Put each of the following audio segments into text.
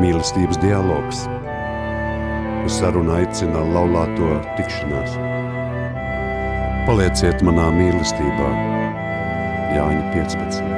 Mīlestības dialogs. Uz sarunu aicina laulāto tikšanās. Palieciet manā mīlestībā, Jāņa 15.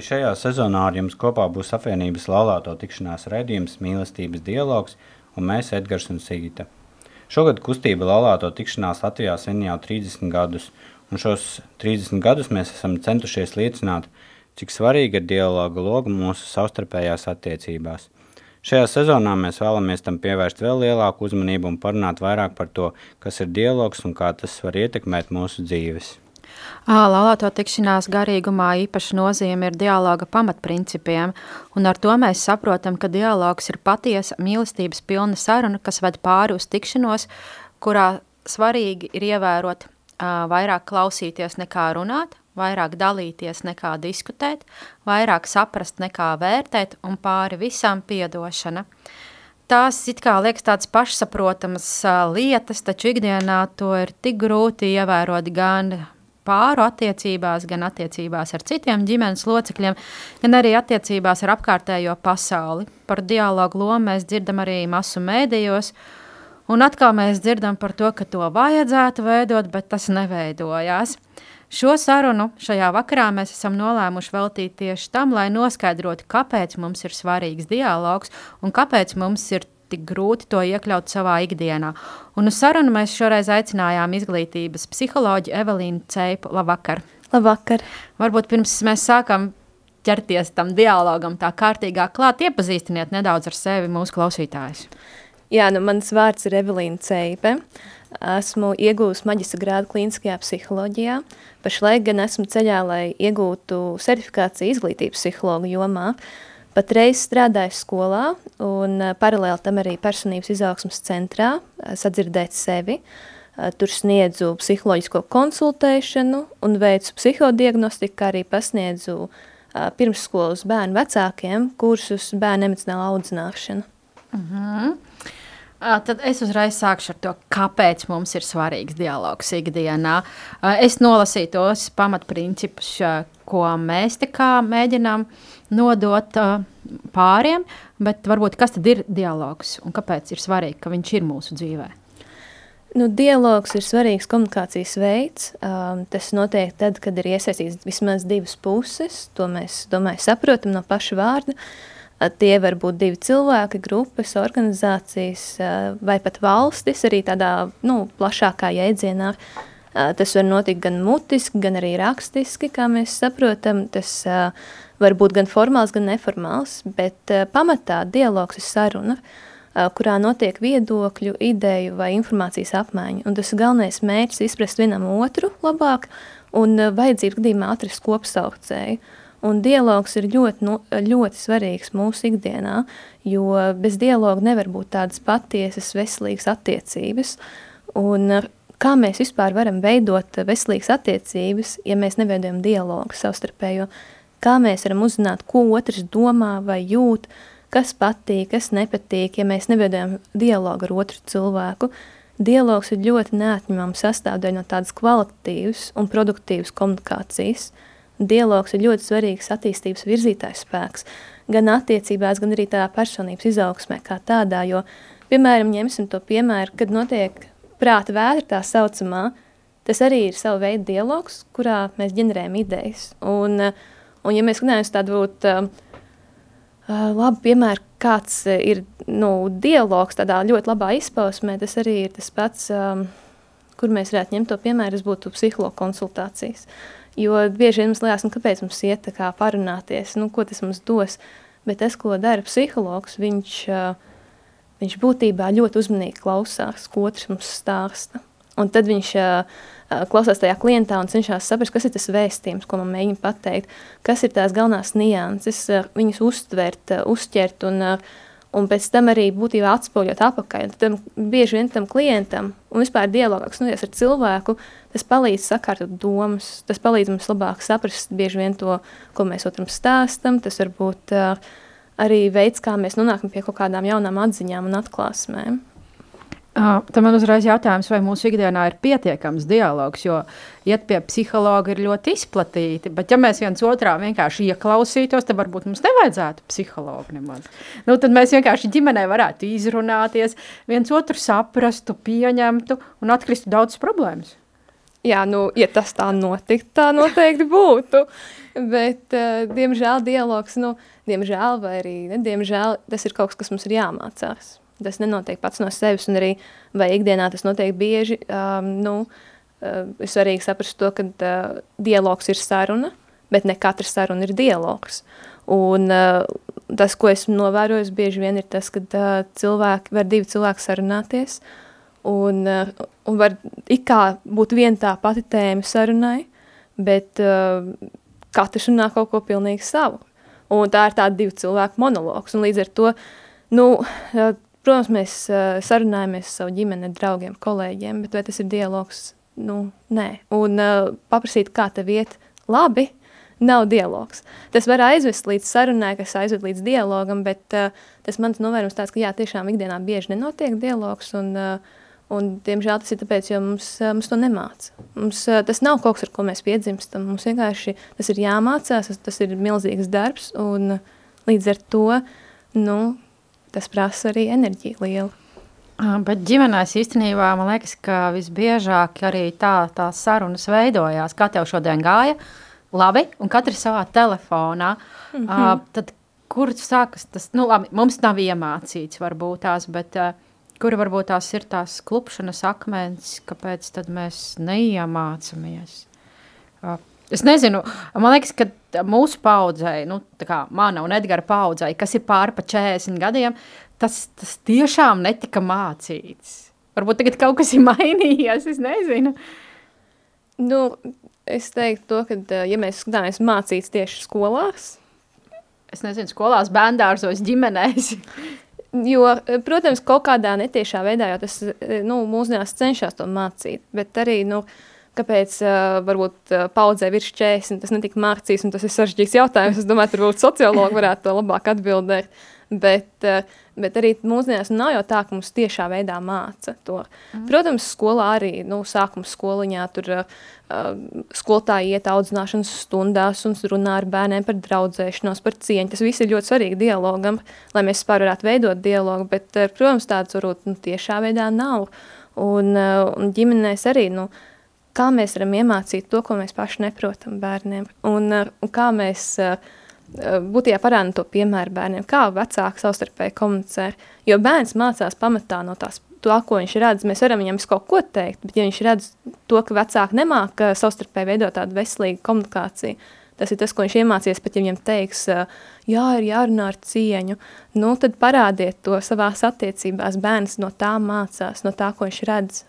Arī šajā sezonā ar jums kopā būs apvienības laulāto tikšanās raidījums Mīlestības dialogs un mēs Edgars un Sigita. Šogad kustība laulāto tikšanās Latvijā sen jau 30 gadus, un šos 30 gadus mēs esam centušies liecināt, cik svarīga ir dialoga loga mūsu savstarpējās attiecībās. Šajā sezonā mēs vēlamies tam pievērst vēl lielāku uzmanību un parunāt vairāk par to, kas ir dialogs un kā tas var ietekmēt mūsu dzīves. Laulāto tikšanās garīgumā īpaša nozīme ir dialoga pamatprincipiem, un ar to mēs saprotam, ka dialogs ir patiesa mīlestības pilna saruna, kas ved pāri uz tikšanos, kurā svarīgi ir ievērot vairāk klausīties nekā runāt, vairāk dalīties nekā diskutēt, vairāk saprast nekā vērtēt un pāri visam piedošana. Tās it kā liekas tādas pašsaprotamas lietas, taču ikdienā to ir tik grūti ievērot gan pāru attiecībās, gan attiecībās ar citiem ģimenes locekļiem, gan arī attiecībās ar apkārtējo pasauli. Par dialogu lomu mēs dzirdam arī masu mēdījos, un atkal mēs dzirdam par to, ka to vajadzētu veidot, bet tas neveidojās. Šo sarunu šajā vakarā mēs esam nolēmuši veltīt tieši tam, lai noskaidrotu, kāpēc mums ir svarīgs dialogs un kāpēc mums ir tik grūti to iekļaut savā ikdienā. Un uz sarunu mēs šoreiz aicinājām izglītības psiholoģi Evelīnu Ceipu. Labvakar! Labvakar! Varbūt pirms mēs sākam ķerties tam dialogam tā kārtīgāk klāt, iepazīstiniet nedaudz ar sevi mūsu klausītājus. Jā, nu mans vārds ir Evelīna Ceipe. Esmu iegūst maģistra grādu klīniskajā psiholoģijā. Pašlaik gan esmu ceļā, lai iegūtu certifikāciju izglītības psihologu jomā. Uh, Patreiz strādāju skolā un eh, paralēli tam arī personības izaugsmas centrā, eh, sadzirdēt sevi. Eh, tur sniedzu psiholoģisko konsultēšanu un veicu psihodiagnostiku, kā arī pasniedzu pirmsskolas bērnu vecākiem kursus bērnu emocionālu audzināšanu. Uh -huh. Tad es uzreiz sākšu ar to, kāpēc mums ir svarīgs dialogs ikdienā. Es nolasīju tos pamatprincipus, ko mēs mēģinām nodot pāriem, bet varbūt kas tad ir dialogs un kāpēc ir svarīgi, ka viņš ir mūsu dzīvē? Nu, dialogs ir svarīgs komunikācijas veids. Um, tas notiek tad, kad ir iesaistīts vismaz divas puses. To mēs, domāju, saprotam no paša vārda. Uh, tie var būt divi cilvēki, grupas, organizācijas vai pat valstis, arī tādā nu, plašākā jēdzienā. Tas var notikt gan mutiski, gan arī rakstiski, kā mēs saprotam. Tas var būt gan formāls, gan neformāls, bet pamatā dialogs ir saruna, kurā notiek viedokļu, ideju vai informācijas apmaiņa. Un tas galvenais mērķis ir izprast vienam otru labāk un vajadzību gadījumā atrast kopsaucēju. Un dialogs ir ļoti, nu, ļoti svarīgs mūsu ikdienā, jo bez dialoga nevar būt tādas patiesas, veselīgas attiecības. Un kā mēs vispār varam veidot veselīgas attiecības, ja mēs neveidojam dialogu savstarpējo? kā mēs varam uzzināt, ko otrs domā vai jūt, kas patīk, kas nepatīk, ja mēs nevedam dialogu ar otru cilvēku. Dialogs ir ļoti neatņemama sastāvdaļa no tādas kvalitatīvas un produktīvas komunikācijas. Dialogs ir ļoti svarīgs attīstības virzītājs spēks, gan attiecībās, gan arī tādā personības izaugsmē kā tādā, jo, piemēram, ņemsim to piemēru, kad notiek prāta vētra tā saucamā, tas arī ir sava veida dialogs, kurā mēs ģenerējam idejas. Un, uh, Un, ja mēs skatāmies tādu būt, uh, uh, labu piemēru, kāds ir nu, dialogs tādā ļoti labā izpausmē, tas arī ir tas pats, kur mēs varētu ņemt to piemēru, tas būtu psihologa konsultācijas. Jo bieži vien mums liekas, nu, kāpēc mums iet tā kā parunāties, nu, ko tas mums dos, bet tas, ko dara psihologs, viņš, uh, viņš būtībā ļoti uzmanīgi klausās, ko otrs mums stāsta. Un tad viņš uh, klausās tajā klientā un cenšas saprast, kas ir tas vēstījums, ko man mēģina pateikt, kas ir tās galvenās nianses, uh, viņus uztvert, uh, uzķert un, uh, un pēc tam arī būtībā atspoļot apakaļ. Tad bieži vien tam klientam un vispār dialogā, kas noties ar cilvēku, tas palīdz sakārtot domas, tas palīdz mums labāk saprast bieži vien to, ko mēs otram stāstam, tas varbūt uh, arī veids, kā mēs nonākam pie kaut kādām jaunām atziņām un atklāsmēm. Uh, tad man uzreiz jautājums, vai mūsu ikdienā ir pietiekams dialogs, jo iet pie psihologa ir ļoti izplatīti, bet ja mēs viens otrā vienkārši ieklausītos, tad varbūt mums nevajadzētu psihologu nemaz. Nu, tad mēs vienkārši ģimenē varētu izrunāties, viens otru saprastu, pieņemtu un atkristu daudz problēmas. Jā, nu, ja tas tā notiktu, tā noteikti būtu. Bet, uh, diemžēl, dialogs, nu, diemžēl, vai arī nediemžēl, tas ir kaut kas, kas mums ir jāmācās. Tas nenotiek pats no sevis, un arī vai ikdienā tas notiek bieži. Um, nu, uh, ir svarīgi saprast to, ka uh, dialogs ir saruna, bet ne katra saruna ir dialogs. Un uh, tas, ko esmu novērojis, bieži vien ir tas, ka uh, cilvēki, var divi cilvēki sarunāties, un, uh, un var it kā būt viena tā pati tēma sarunai, bet uh, katrs runā kaut ko pilnīgi savu. Un tā ir tāda divu cilvēku monologs, un līdz ar to, nu, uh, Protams, mēs uh, sarunājamies ar savu ģimeni, draugiem, kolēģiem, bet vai tas ir dialogs? Nu, nē. Un uh, paprasīt, kā tev iet, labi, nav dialogs. Tas var aizvest līdz sarunai, kas aizved līdz dialogam, bet uh, tas mans novērums tāds, ka jā, tiešām ikdienā bieži nenotiek dialogs, un, uh, un diemžēl tas ir tāpēc, jo mums, uh, mums to nemāca. Mums, uh, tas nav kaut kas, ar ko mēs piedzimstam, mums vienkārši tas ir jāmācās, tas, ir milzīgs darbs, un uh, līdz ar to, nu, tas prasa arī enerģiju lielu. Bet ģimenēs īstenībā man liekas, ka visbiežāk arī tā, tās sarunas veidojās. Kā tev šodien gāja? Labi, un katrs savā telefonā. Mm -hmm. uh, tad, kur sākas tas? Nu, labi, mums nav iemācīts varbūt tās, bet uh, kur varbūt tās ir tās klupšanas akmens, kāpēc tad mēs neiemācamies? Uh, Es nezinu, man liekas, ka mūsu paudzei, nu, kā mana un Edgara paudzei, kas ir pāri pa 40 gadiem, tas, tas tiešām netika mācīts. Varbūt tagad kaut kas ir mainījies, es nezinu. Nu, es teiktu to, ka, ja mēs skatāmies mācīts tieši skolās, es nezinu, skolās, bērndārzos, ģimenēs. Jo, protams, kaut kādā netiešā veidā jau tas nu, mūsdienās cenšas to mācīt, bet arī, nu, kāpēc uh, varbūt uh, paudzē virs 40 tas netika mācīts, un tas ir sarežģīts jautājums. Es domāju, tur varbūt sociologi varētu to labāk atbildēt. Uh, bet arī mūsdienās nav jau tā, ka mums tiešā veidā māca to. Mm. Protams, skolā arī, nu, sākuma skoliņā tur uh, skolotāji iet audzināšanas stundās un runā ar bērniem par draudzēšanos, par cieņu. Tas viss ir ļoti svarīgi dialogam, lai mēs spār varētu veidot dialogu, bet, uh, protams, tāds varbūt nu, tiešā veidā nav. Un, uh, un ģimenēs arī, nu, kā mēs varam iemācīt to, ko mēs paši neprotam bērniem, un, uh, un kā mēs uh, būtībā parādām to piemēru bērniem, kā vecāki savstarpēji komunicē, jo bērns mācās pamatā no tās to, ko viņš redz, mēs varam viņam kaut ko teikt, bet ja viņš redz to, ka vecāki nemāk savstarpēji veidot tādu veselīgu komunikāciju, tas ir tas, ko viņš iemācījies, pat ja viņam teiks, jā, ir jārunā ar cieņu, nu tad parādiet to savās attiecībās, bērns no tā mācās, no tā, ko viņš redz,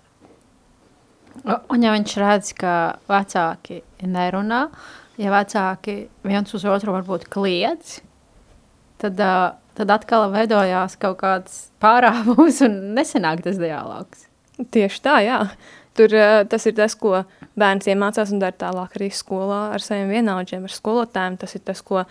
Un ja viņš redz, ka vecāki nerunā, ja vecāki viens uz otru varbūt kliedz, tad, tad atkal veidojās kaut kāds pārāvums un nesenāk tas dialogs. Tieši tā, jā. Tur tas ir tas, ko bērns iemācās un dara tālāk arī skolā ar saviem vienaudžiem, ar skolotājiem. Tas ir tas, ko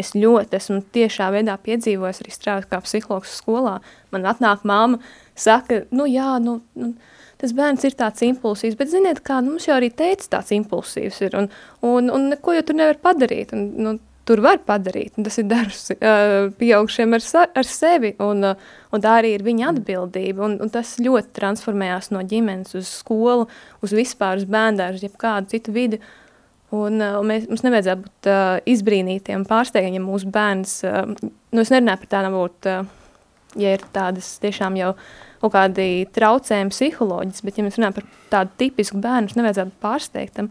es ļoti esmu tiešā veidā piedzīvojis arī strādājot kā psihologs skolā. Man atnāk māma, saka, nu jā, nu, nu tas bērns ir tāds impulsīvs, bet ziniet kā, nu, mums jau arī teica tāds impulsīvs ir, un, un, un neko jau tur nevar padarīt, un, nu, tur var padarīt, tas ir darbs uh, pieaugšiem ar, sa, ar sevi, un, uh, un tā arī ir viņa atbildība, un, un tas ļoti transformējās no ģimenes uz skolu, uz vispār uz bērndāru, uz jebkādu citu vidi, Un, uh, mēs, mums nevajadzētu būt uh, izbrīnītiem, pārsteigiem, ja mūsu bērns, uh, nu es nerunāju par tādām būt, uh, ja ir tādas tiešām jau uh, kaut kādi traucējumi psiholoģiski, bet ja mēs runājam par tādu tipisku bērnu, nevajadzētu pārsteigtam,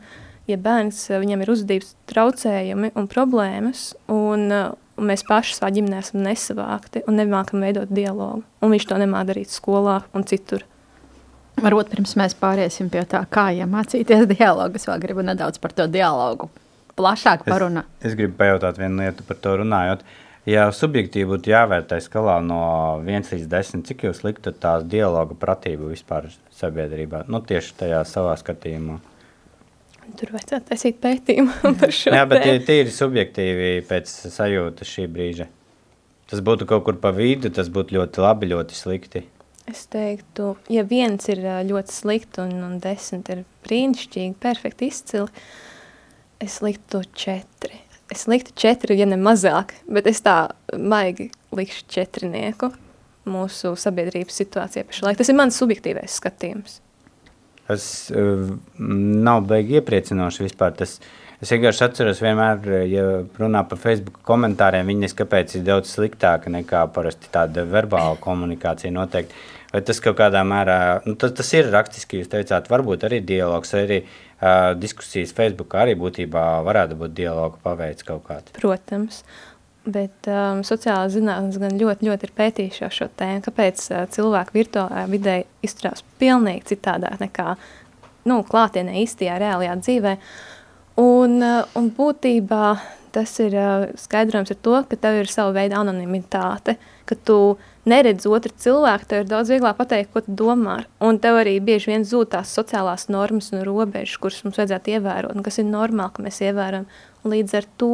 ja bērns, eh, viņam ir uzvedības traucējumi un problēmas, un, eh, un mēs paši savā ģimenē esam nesavākti un nemākam veidot dialogu, un viņš to nemāk darīt skolā un citur. Varbūt pirms mēs pāriesim pie tā, kā iemācīties dialogu, es vēl gribu nedaudz par to dialogu plašāk parunāt. Es, es gribu pajautāt vienu lietu par to runājot. Ja subjektīvi būtu jāvērtē skalā no 1 līdz 10, cik jūs liktu tās dialoga pratību vispār sabiedrībā? Nu, tieši tajā savā skatījumā. Tur vajadzētu taisīt pētījumu par šo. Jā, bet tie tīri subjektīvi pēc sajūtas šī brīža. Tas būtu kaut kur pa vidu, tas būtu ļoti labi, ļoti slikti. Es teiktu, ja viens ir ļoti slikti un, un desmit ir brīnišķīgi, perfekti izcili, es liktu četri. Es liktu četri, ja ne mazāk, bet es tā maigi likšu četrinieku mūsu sabiedrības situācijā pašlaik. Tas ir mans subjektīvais skatījums. Tas uh, nav beigi iepriecinoši vispār. Tas, es vienkārši atceros vienmēr, ja runā par Facebook komentāriem, viņas kāpēc ir daudz sliktāka nekā parasti tāda verbāla komunikācija noteikti. Vai tas kaut kādā mērā, nu, tas, tas ir rakstiski, jūs teicāt, varbūt arī dialogs, arī uh, diskusijas Facebook arī būtībā varētu būt dialogu paveids kaut kāds. Protams, bet um, sociālās zinātnes gan ļoti, ļoti ir pētījušo šo tēmu, kāpēc uh, cilvēki virtuālajā vidē izturās pilnīgi citādāk nekā nu, klātienē īstajā reālajā dzīvē. Un, uh, un būtībā tas ir uh, skaidrojums ar to, ka tev ir sava veida anonimitāte, ka tu neredz otru cilvēku, tev ir daudz vieglāk pateikt, ko tu domā. Un tev arī bieži vien zūd tās sociālās normas un robežas, kuras mums vajadzētu ievērot, un kas ir normāli, ka mēs ievērojam. Līdz ar to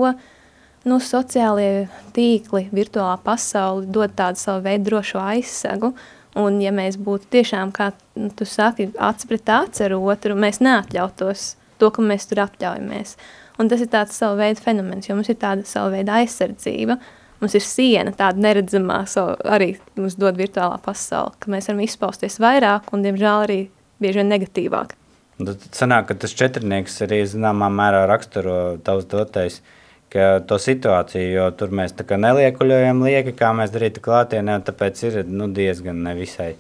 nu, sociālie tīkli, virtuālā pasaule dod tādu savu veidu drošu aizsegu. Un, ja mēs būtu tiešām, kā nu, tu saki, acis pret aci ar otru, mēs neatļautos to, ka mēs tur apļaujamies. Un tas ir tāds savu veidu fenomens, jo mums ir tāda savu veidu aizsardzība. Mums ir siena, tāda neredzamā, so, arī mums dod virtuālā pasaule, ka mēs varam izpausties vairāk un, diemžēl, arī bieži vien negatīvāk. Tad sanāk, ka tas četrnieks arī zināmā mērā raksturo tavs dotais, to situāciju, jo tur mēs tā kā neliekuļojam lieki, kā mēs darītu klātienē, tāpēc ir nu, diezgan nevisai.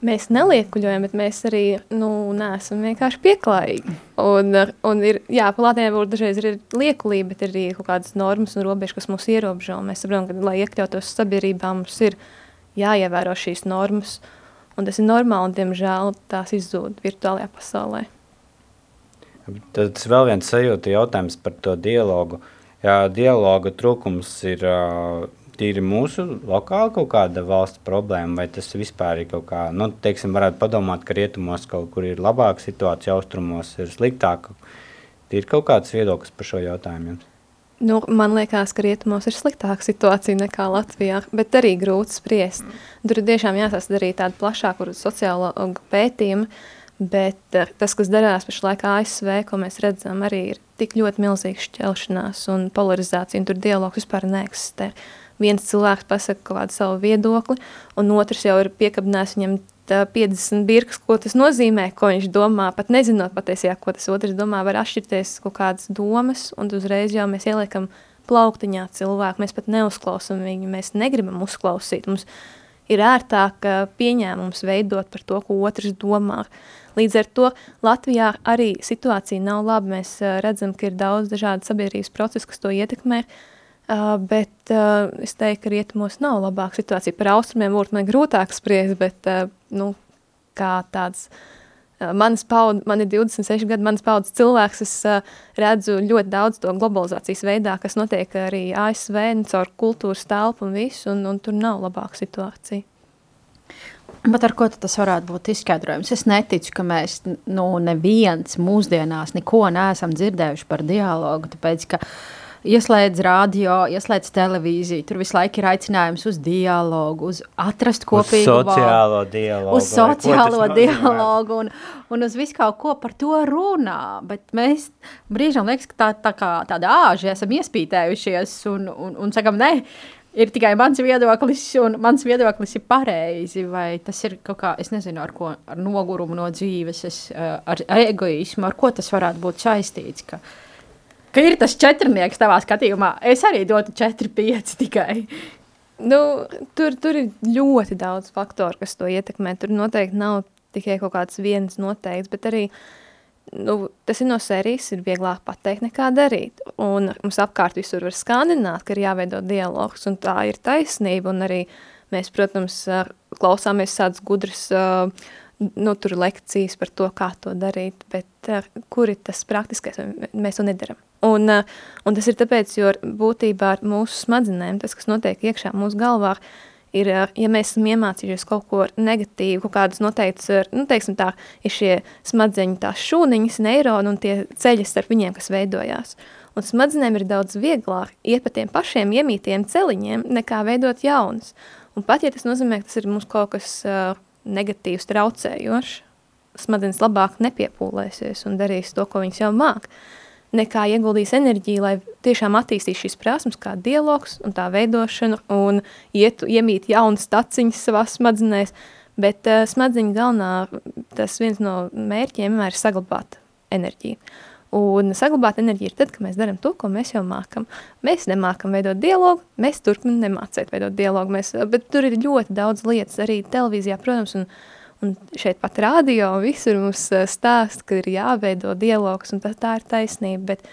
Mēs neliekuļojam, bet mēs arī nu, neesam vienkārši pieklājīgi. Un, un ir, jā, plātnē varbūt dažreiz ir liekulība, bet ir arī kaut kādas normas un robežas, kas mūs ierobežo. Mēs saprotam, ka, lai iekļautos sabiedrībā, mums ir jāievēro šīs normas. Un tas ir normāli, un, diemžēl, tās izzūd virtuālajā pasaulē. Tad tas vēl viens sajūta jautājums par to dialogu. Jā, dialoga trūkums ir tīri mūsu lokāla kaut kāda valsts problēma, vai tas vispār ir kaut kā, nu, teiksim, varētu padomāt, ka rietumos kaut kur ir labāka situācija, austrumos ir sliktāka. Ir kaut kāds viedoklis par šo jautājumu? Nu, man liekas, ka rietumos ir sliktāka situācija nekā Latvijā, bet arī grūti spriest. Tur ir tiešām jāsastāv arī tāda plašāka sociāla pētījuma, bet eh, tas, kas darās pašlaik ASV, ko mēs redzam, arī ir tik ļoti milzīga šķelšanās un polarizācija, un tur dialogs vispār neeksistē viens cilvēks pasaka kaut kādu savu viedokli, un otrs jau ir piekabinājis viņam 50 birkas, ko tas nozīmē, ko viņš domā, pat nezinot patiesībā, ko tas otrs domā, var atšķirties kaut kādas domas, un uzreiz jau mēs ieliekam plauktiņā cilvēku, mēs pat neuzklausam viņu, mēs negribam uzklausīt, mums ir ērtāk pieņēmums veidot par to, ko otrs domā. Līdz ar to Latvijā arī situācija nav laba, mēs redzam, ka ir daudz dažādu sabiedrības procesu, kas to ietekmē, uh, Uh, bet uh, es teiktu, ka rietumos nav labāka situācija. Par austrumiem būtu man grūtāk spriest, bet uh, nu, kā tāds uh, manas paudzes, man ir 26 gadi, manas paudzes cilvēks, es uh, redzu ļoti daudz to globalizācijas veidā, kas notiek arī ASV, un caur kultūras telpu un visu, un, un tur nav labāka situācija. Bet ar ko tas varētu būt izskaidrojums? Es neticu, ka mēs nu, neviens mūsdienās neko neesam dzirdējuši par dialogu, tāpēc, ka uh, ieslēdz radio, ieslēdz televīziju. Tur visu laiku ir aicinājums uz dialogu, uz atrast kopīgu uz sociālo dialogu. Uz sociālo dialogu un, un uz visu kaut ko par to runā. Bet mēs brīžam liekas, ka tā, tā kā tāda āži esam iespītējušies un, un, un sakam, ne, ir tikai mans viedoklis, un mans viedoklis ir pareizi, vai tas ir kaut kā, es nezinu, ar ko, ar nogurumu no dzīves, es, ar, ar egoismu, ar ko tas varētu būt saistīts, ka, uh, ka ir tas četrnieks tavā skatījumā. Es arī dotu 4-5 tikai. Nu, tur, tur ir ļoti daudz faktoru, kas to ietekmē. Tur noteikti nav tikai kaut kāds viens noteikts, bet arī nu, tas ir no sērijas, ir vieglāk pateikt nekā darīt. Un mums apkārt visur var skandināt, ka ir jāveido dialogs, un tā ir taisnība. Un arī mēs, protams, klausāmies tādas gudras uh, nu, tur lekcijas par to, kā to darīt, bet uh, kur ir tas praktiskais, mēs to nedaram. Un, uh, un tas ir tāpēc, jo būtībā ar mūsu smadzenēm, tas, kas notiek iekšā mūsu galvā, ir, uh, ja mēs esam iemācījušies kaut ko negatīvu, kaut kādas noteiktas, nu, teiksim tā, ir šie smadzeņu tās šūniņas, neironi un tie ceļi starp viņiem, kas veidojās. Un smadzenēm ir daudz vieglāk iet pa tiem pašiem iemītiem celiņiem, nekā veidot jaunas. Un pat, ja tas nozīmē, ka tas ir mums kaut kas uh, negatīvs, traucējošs, smadzenes labāk nepiepūlēsies un darīs to, ko viņas jau māk, nekā ieguldīs enerģiju, lai tiešām attīstītu šīs prasmes, kā dialogs un tā veidošana, un iet, iemīt jaunas taciņas savā smadzenēs, bet uh, smadzeņu galvenā, tas viens no mērķiem vienmēr ir saglabāt enerģiju. Un saglabāt enerģiju ir tad, kad mēs darām to, ko mēs jau mākam. Mēs nemākam veidot dialogu, mēs turpinam nemācēt veidot dialogu, mēs, bet tur ir ļoti daudz lietas, arī televīzijā, protams, un, un šeit pat rādio, visur mums eh, stāst, ka ir jāveido dialogs, un tā, tā ir taisnība, bet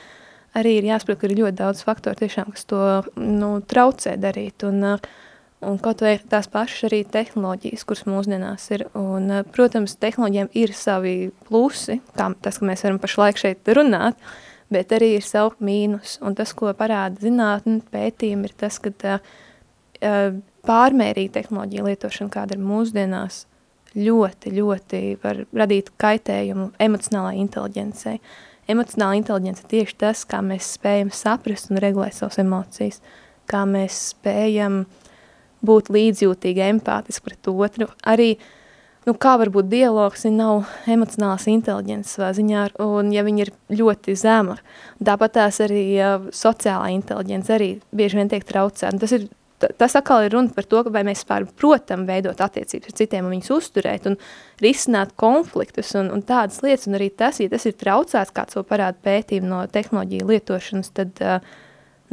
arī ir jāsaprot, ka ir ļoti daudz faktoru tiešām, kas to nu, traucē darīt, un uh, Un kaut vai tās pašas arī tehnoloģijas, kuras mūsdienās ir. Un, eh, protams, tehnoloģijām ir savi plusi, kā tas, ka mēs varam pašlaik šeit runāt, bet arī ir savu mīnus. Un tas, ko parāda zinātne, pētījumi, ir tas, ka eh, pārmērīga tehnoloģija lietošana, kāda ir mūsdienās, ļoti, ļoti var radīt kaitējumu emocionālai inteliģencei. Emocionāla inteligence ir tieši tas, kā mēs spējam saprast un regulēt savas emocijas, kā mēs spējam uh, būt līdzjūtīgi, empātiski pret otru. Arī, nu, kā var būt dialogs, ja nav emocionālas inteliģences savā ziņā, un ja viņi ir ļoti zema. Tāpat tās arī ja, sociālā inteliģence arī bieži vien tiek traucēta. Tas ir tas atkal ir runa par to, vai mēs spār, protam veidot attiecības ar citiem un viņus uzturēt un risināt konfliktus un, un tādas lietas, un arī tas, ja tas ir traucēts, kāds to parāda pētījumu no tehnoloģiju lietošanas, tad uh,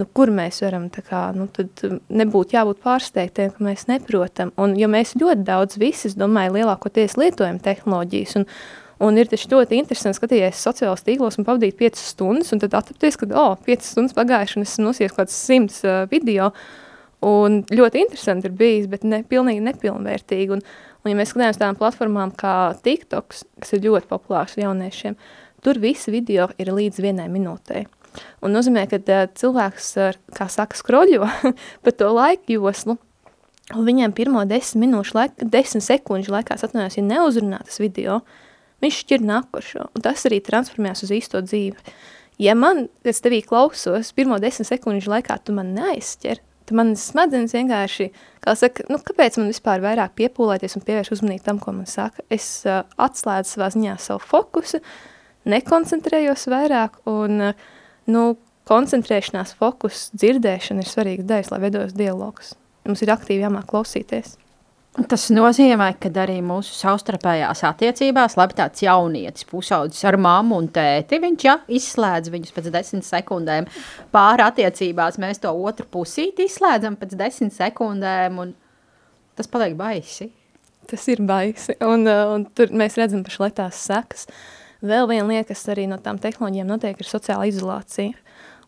nu, kur mēs varam kā, nu, um, nebūt jābūt pārsteigtiem, ka mēs neprotam. Un, jo mēs ļoti daudz visi, es domāju, lielākoties lietojam tehnoloģijas. Un, un ir taču ļoti interesanti skatīties sociālajos tīklos un pavadīt 5 stundas, un tad atrapties, ka, oh, 5 stundas pagājuši, un esmu nosies kaut kāds 100 uh, video. Un ļoti interesanti ir bijis, bet ne, pilnīgi nepilnvērtīgi. Un, un ja mēs skatāmies tādām platformām kā TikToks, kas ir ļoti populārs jauniešiem, tur visi video ir līdz vienai minūtei. Un nozīmē, ka uh, cilvēks, uh, kā saka, skroļo pa to laiku joslu, un viņiem pirmo desmit minūšu laika, desmit sekundžu laikā, atvainojos, ja neuzrunā tas video, viņš šķir nākošo, un tas arī transformējās uz īsto dzīvi. Ja man, kad tevī klausos, pirmo desmit sekundžu laikā tu man neaizķer, tad man smadzenes vienkārši, kā saka, nu, kāpēc man vispār vairāk piepūlēties un pievērš uzmanību tam, ko man saka. Es uh, atslēdzu savā ziņā savu fokusu, nekoncentrējos vairāk un uh, nu, koncentrēšanās, fokus, dzirdēšana ir svarīga daļa, lai veidojas dialogs. Mums ir aktīvi jāmāk klausīties. Tas nozīmē, ka arī mūsu savstarpējās attiecībās, labi, tāds jaunietis, pusaudzis ar mammu un tēti, viņš ja, izslēdz viņus pēc desmit sekundēm. Pāri attiecībās mēs to otru pusīti izslēdzam pēc desmit sekundēm, un tas paliek baisi. Tas ir baisi, un, un tur mēs redzam pašlaik tās sekas. Uh, Vēl viena lieta, kas arī no tām tehnoloģijām notiek, ir sociāla izolācija.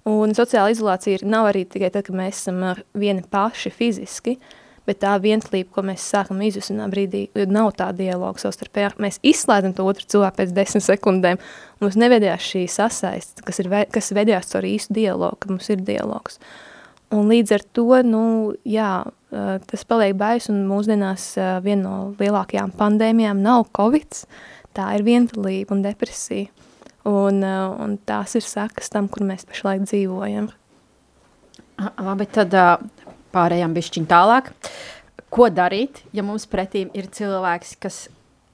Un sociāla izolācija ir, nav arī tikai tad, kad mēs esam vieni paši fiziski, bet tā vientulība, ko mēs sākam izjust vienā brīdī, nav tā dialoga savstarpējā. Mēs izslēdzam to otru cilvēku pēc desmit sekundēm, un mums nevedījās šī sasaist, kas, ir, kas vedījās caur īstu dialogu, ka mums ir dialogs. Un līdz ar to, nu, jā, tas paliek bais, un mūsdienās viena no lielākajām pandēmijām nav Covids, uh, tā ir vientulība un depresija. Un, uh, un tās ir sakas tam, kur mēs pašlaik dzīvojam. Labi, tad uh, pārējām bišķiņ tālāk. Ko darīt, ja mums pretīm ir cilvēks, kas,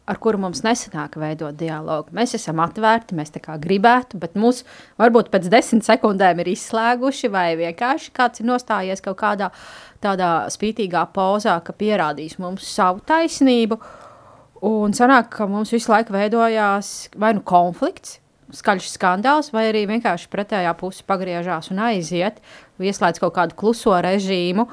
ar kuru mums nesanāk veidot dialogu? Mēs esam atvērti, mēs tā kā gribētu, bet mūs varbūt pēc desmit sekundēm ir izslēguši vai vienkārši kāds ir nostājies kaut kādā tādā spītīgā pozā, ka pierādīs mums savu taisnību, Un sanāk, ka mums visu laiku veidojās vai nu konflikts, skaļš skandāls, vai arī vienkārši pretējā puse pagriežās un aiziet, ieslēdz kaut kādu kluso režīmu.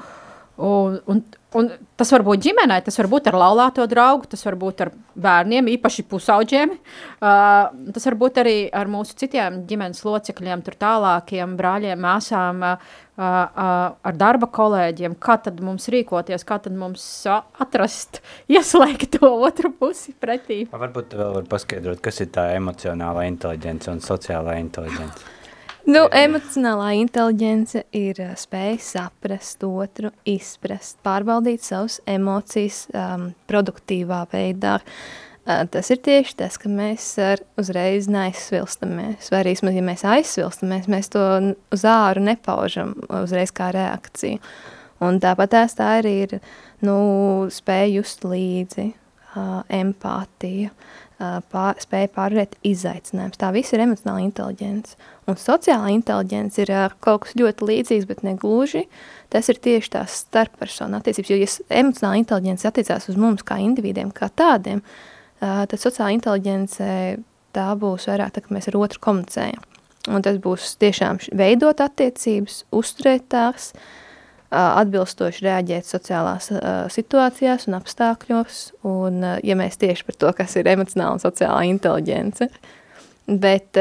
Un, un, un tas var būt ģimenē, tas var būt ar laulāto draugu, tas var būt ar bērniem, īpaši pusauģiem. Uh, tas var būt arī ar mūsu citiem ģimenes locekļiem, tur tālākiem brāļiem, māsām, uh, uh, ar darba kolēģiem. Kā tad mums rīkoties, kā tad mums atrast, ieslēgt to otru pusi pretī? Varbūt vēl var paskaidrot, kas ir tā emocionālā inteligence un sociālā inteligence. Nu, emocionālā inteligence ir uh, spēja saprast otru, izprast, pārbaudīt savas emocijas um, produktīvā veidā. Uh, tas ir tieši tas, ka mēs ar uzreiz neaizsvilstamies, vai arī, ja mēs aizsvilstamies, mēs to uz āru nepaužam uzreiz kā reakciju. Un tāpat tā arī ir nu, spēja just līdzi, uh, empātija, pār, spēja pārvarēt izaicinājumus. Tā viss ir emocionāla inteligence. Un sociālā inteligence ir kaut kas ļoti līdzīgs, bet ne gluži. Tas ir tieši tās starppersonu attiecības. Jo, ja emocionāla inteligence attiecās uz mums kā individiem, kā tādiem, tad sociālā inteligence tā būs vairāk tā, ka mēs ar otru komunicējam. Un tas būs tiešām veidot attiecības, uzturēt tās, uh, atbilstoši reaģēt sociālās situācijās un apstākļos, un ja mēs tieši par to, kas ir emocionāla un sociālā inteligence, bet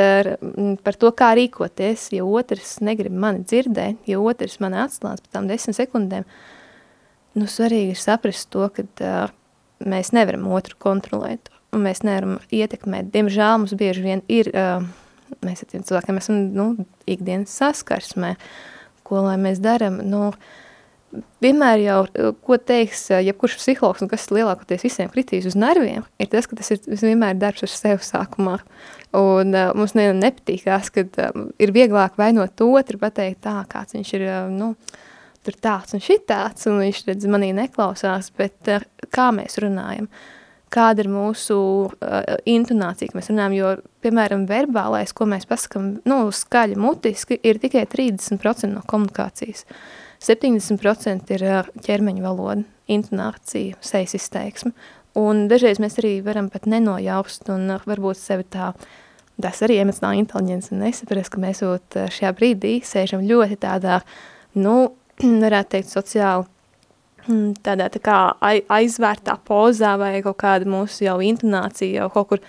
par to, kā rīkoties, ja otrs negrib mani dzirdēt, ja otrs mani atslāns pēc tām desmit sekundēm, nu svarīgi ir saprast to, ka mēs nevaram otru kontrolēt, un mēs nevaram ietekmēt. Diemžēl mums bieži vien ir, mēs ar tiem cilvēkiem esam, nu, ikdienas saskarsmē, ko lai mēs daram, nu, vienmēr jau, ko teiks jebkurš psihologs, un kas lielākoties visiem kritīs uz nerviem, ir tas, ka tas ir vienmēr darbs ar sevi sākumā. Un uh, mums nevienam nepatīkās, kad um, ir vieglāk vainot otru, pateikt tā, kāds viņš ir, uh, nu, tur tāds un šitāds, un viņš redz manī neklausās, bet uh, kā mēs runājam, kāda ir mūsu uh, intonācija, ka mēs runājam, jo, piemēram, verbālais, ko mēs pasakam, nu, skaļi mutiski, ir tikai 30% no komunikācijas. 70% ir ķermeņa valoda, intonācija, sejas izteiksme, un dažreiz mēs arī varam pat nenojaust, un varbūt sevi tā, tas arī emocionāla inteligence nesaprast, ka mēs šajā brīdī sēžam ļoti tādā, nu, varētu teikt, sociāli tādā tā kā aizvērtā pozā vai kaut kāda mūsu jau intonācija jau kaut kur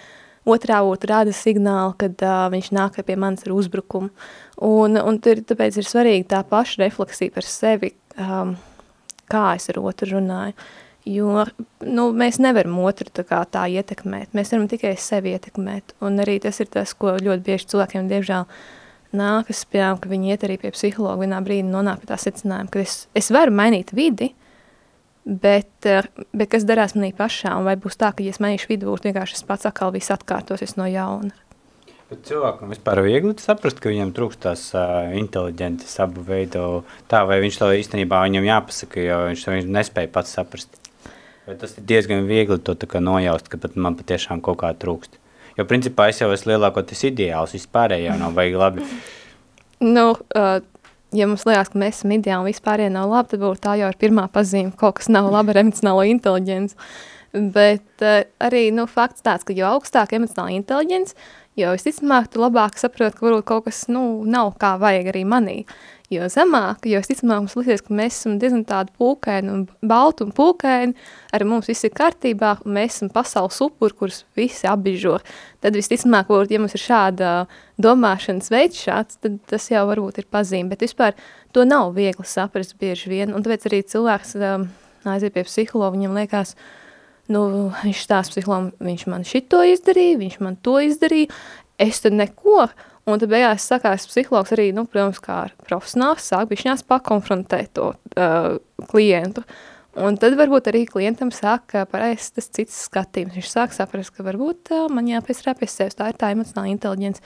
otrā ot rada signālu, kad uh, viņš nāk pie manis ar uzbrukumu. Un, un tur, tāpēc ir svarīgi tā paša refleksija par sevi, um, kā es ar otru runāju. Jo nu, mēs nevaram otru tā, kā, tā ietekmēt, mēs varam tikai sevi ietekmēt. Un arī tas ir tas, ko ļoti bieži cilvēkiem, diemžēl, nākas, piemēram, ka viņi iet arī pie psihologa vienā brīdī nonāk pie tā secinājuma, ka es, es varu mainīt vidi, Bet, eh, bet kas darās manī pašā? Un vai būs tā, ka, ja es mainīšu vidu, būs vienkārši es pats atkal viss atkārtosies no jauna? Bet cilvēkam vispār viegli saprast, ka viņam trūkst tās uh, inteliģentas abu veidu tā, vai viņš to īstenībā viņam jāpasaka, jo viņš to nespēja pats saprast. Vai tas ir diezgan viegli to nojaust, ka pat man patiešām kaut kā trūkst. Jo principā es jau esmu lielākoties ideāls, vispārējā nav vajag labi. Nu, uh, ja mums liekas, ka mēs esam ideāli un vispārējie nav labi, tad būtu tā jau ir pirmā pazīme, kaut kas nav labi ar emocionālo inteliģenci. Bet uh, arī nu, fakts tāds, ka jo augstāk emocionāla inteliģence, jo visticamāk tu labāk saproti, ka varbūt kaut kas nu, nav kā vajag arī manī jo zemāk, jo visticamāk mums liksies, ka mēs esam diezgan tādi pūkaini un balti un pūkaini, ar mums viss ir kārtībā, un mēs esam pasaules upuri, kurus visi apbižo. Tad visticamāk, varbūt, ja mums ir šāda domāšanas veids šāds, tad tas jau varbūt ir pazīme, bet vispār to nav viegli saprast bieži vien, un tāpēc arī cilvēks um, aiziet pie psihologa, viņam liekas, nu, viņš stāsta psihologam, viņš man šito izdarīja, viņš man to izdarīja, es tad neko, Un tad beigās sakās psihologs arī, nu, protams, kā profesionāls, sāk bišķiņās pakonfrontēt to uh, klientu. Un tad varbūt arī klientam sāk pareizi tas cits skatījums. Viņš sāk saprast, ka varbūt uh, man jāpiestrā pie sevis, tā ir tā emocionāla inteligence.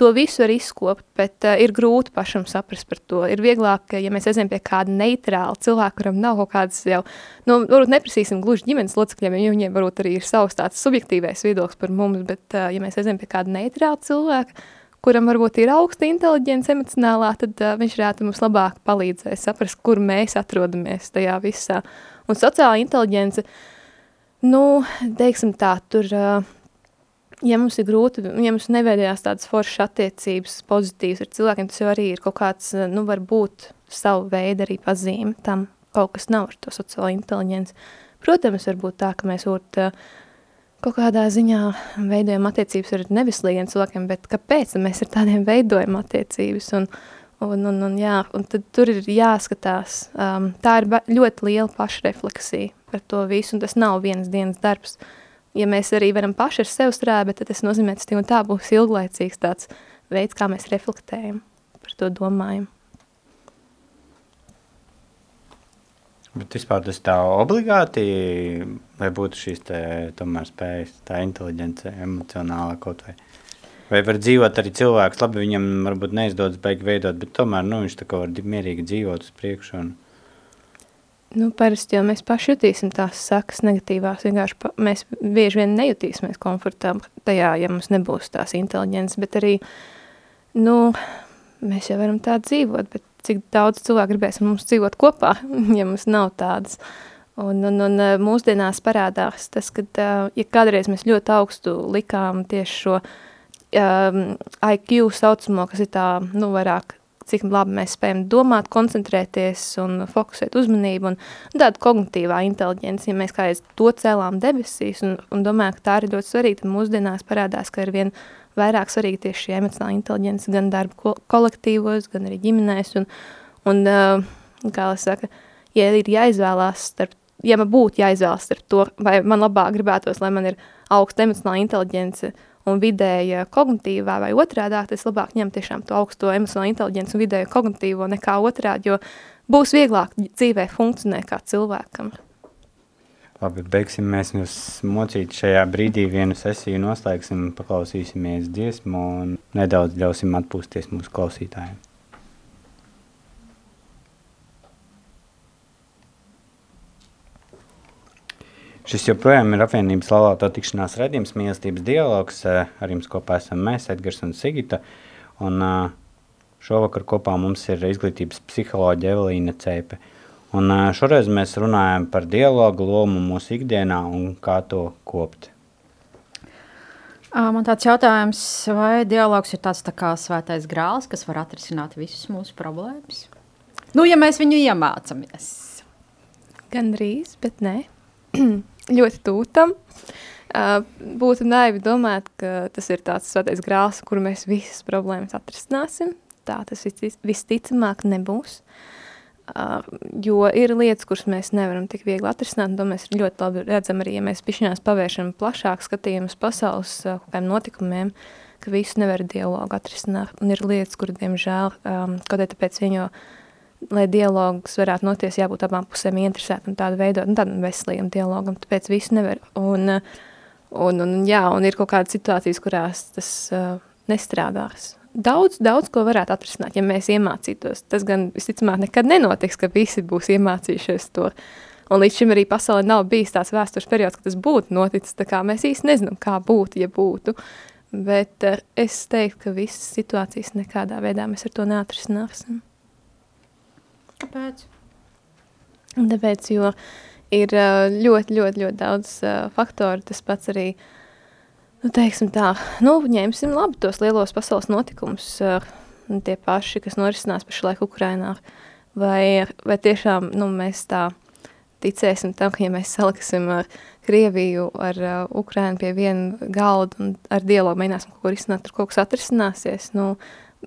To visu var izkopt, bet uh, ir grūti pašam saprast par to. Ir vieglāk, ja mēs aizējam pie kāda neitrāla cilvēka, kuram nav kaut kādas jau, nu, varbūt neprasīsim gluži ģimenes locekļiem, jo viņiem varbūt arī ir savs tāds subjektīvais viedoklis par mums, bet uh, ja mēs aizējam pie kāda neitrāla cilvēka, kuram varbūt ir augsta inteliģence emocionālā, tad uh, viņš varētu mums labāk palīdzēt saprast, kur mēs atrodamies tajā visā. Un sociālā inteliģence, nu, teiksim tā, tur, uh, ja mums ir grūti, ja mums neveidojās tādas foršas attiecības, pozitīvas ar cilvēkiem, tas jau arī ir kaut kāds, nu, varbūt savu veidu arī pazīme tam, kaut kas nav ar to sociālo inteliģenci. Protams, var būt tā, ka mēs būt uh, kaut kādā ziņā veidojam attiecības ar nevislīgiem cilvēkiem, bet kāpēc mēs ar tādiem veidojam attiecības? Un, un, un, un, jā, un tad tur ir jāskatās. Um, tā ir ļoti liela pašrefleksija par to visu, un tas nav vienas dienas darbs. Ja mēs arī varam paši ar sevi strādāt, tad tas nozīmē, ka tā būs ilglaicīgs tāds veids, kā mēs reflektējam, par to domājam. Bet vispār tas tā obligāti, vai būtu šīs te, tomēr spējas, tā inteliģence, emocionāla kaut vai. Vai var dzīvot arī cilvēks, labi, viņam varbūt neizdodas beigi veidot, bet tomēr, nu, viņš tā kā var mierīgi dzīvot uz priekšu un... Nu, parasti jau mēs paši jutīsim tās sakas negatīvās, vienkārši pa, mēs bieži vien nejutīsimies komfortabli tajā, ja mums nebūs tās inteliģences, bet arī, nu, mēs jau varam tā dzīvot, bet cik daudz cilvēku gribēs ar mums dzīvot kopā, ja mums nav tādas. Un, un, un eh, mūsdienās parādās tas, ka, eh, ja kādreiz mēs ļoti augstu likām tieši šo um, IQ saucamo, kas ir tā, nu, vairāk, cik labi mēs spējam domāt, koncentrēties un fokusēt uzmanību un tāda kognitīvā inteliģence, ja mēs kādreiz to cēlām debesīs un, un domājam, ka tā ir ļoti svarīga, tad mūsdienās parādās, ka ir vien vairāk svarīga tieši šī emocionāla inteligence gan darba ko kolektīvos, gan arī ģimenēs. Un, un kā es saku, ja ir jāizvēlās starp, ja man būtu jāizvēlas starp to, vai man labāk gribētos, lai man ir augsta emocionāla inteligence un vidēja kognitīvā vai otrādā, tad es labāk ņem tiešām to augsto emocionālo inteliģenci un vidēju kognitīvo nekā otrādi, jo būs vieglāk dzīvē funkcionēt kā cilvēkam. Labi, beigsim mēs jūs mocīt šajā brīdī vienu sesiju, noslēgsim, paklausīsimies dziesmu un nedaudz ļausim atpūsties mūsu klausītājiem. Šis joprojām ir apvienības laulāto tikšanās redzījums, mīlestības dialogs. Eh, ar jums kopā esam mēs, Edgars un Sigita. Un eh, šovakar kopā mums ir izglītības psiholoģija Evelīna Cēpe. Un šoreiz mēs runājam par dialogu lomu mūsu ikdienā un kā to kopt. Man tāds jautājums, vai dialogs ir tāds tā kā svētais grāls, kas var atrisināt visas mūsu problēmas? Nu, ja mēs viņu iemācāmies. Gan drīz, bet nē. ļoti tūtam. Uh, būtu naivi domāt, ka tas ir tāds svētais grāls, kur mēs visas problēmas atrisināsim. Tā tas visticamāk nebūs. Uh, Uh, jo ir lietas, kuras mēs nevaram tik viegli atrisināt, un to mēs ļoti labi redzam arī, ja mēs pišķinās pavēršam plašāk skatījumus pasaules uh, kādiem notikumiem, ka visu nevar dialogu atrisināt, un ir lietas, kur, diemžēl, um, kaut arī tāpēc viņu, lai dialogs varētu noties, jābūt abām pusēm interesētam tādu veidot, nu, tādam veselīgam dialogam, tāpēc visu nevar, un, un, un, jā, un ir kaut kādas situācijas, kurās tas uh, nestrādās, daudz, daudz ko varētu atrisināt, ja mēs iemācītos. Tas gan visticamāk nekad nenotiks, ka visi būs iemācījušies to. Un līdz šim arī pasaulē nav bijis tāds vēstures periods, ka tas būtu noticis. Mēs īsti nezinām, kā būtu, ja būtu. Bet uh, es teiktu, ka visas situācijas nekādā veidā mēs ar to neatrisināsim. Kāpēc? Tāpēc, jo ir uh, ļoti, ļoti, ļoti daudz uh, faktoru. Tas pats arī uh, Nu, teiksim tā, nu, ņemsim labi tos lielos pasaules notikumus, uh, tie paši, kas norisinās pašlaik Ukrainā. Vai, vai tiešām nu, mēs tā ticēsim tam, ka ja mēs saliksim uh, Krieviju ar uh, Ukrainu pie viena galda un ar dialogu mēģināsim kaut ko risināt, tur kaut kas atrisināsies, nu,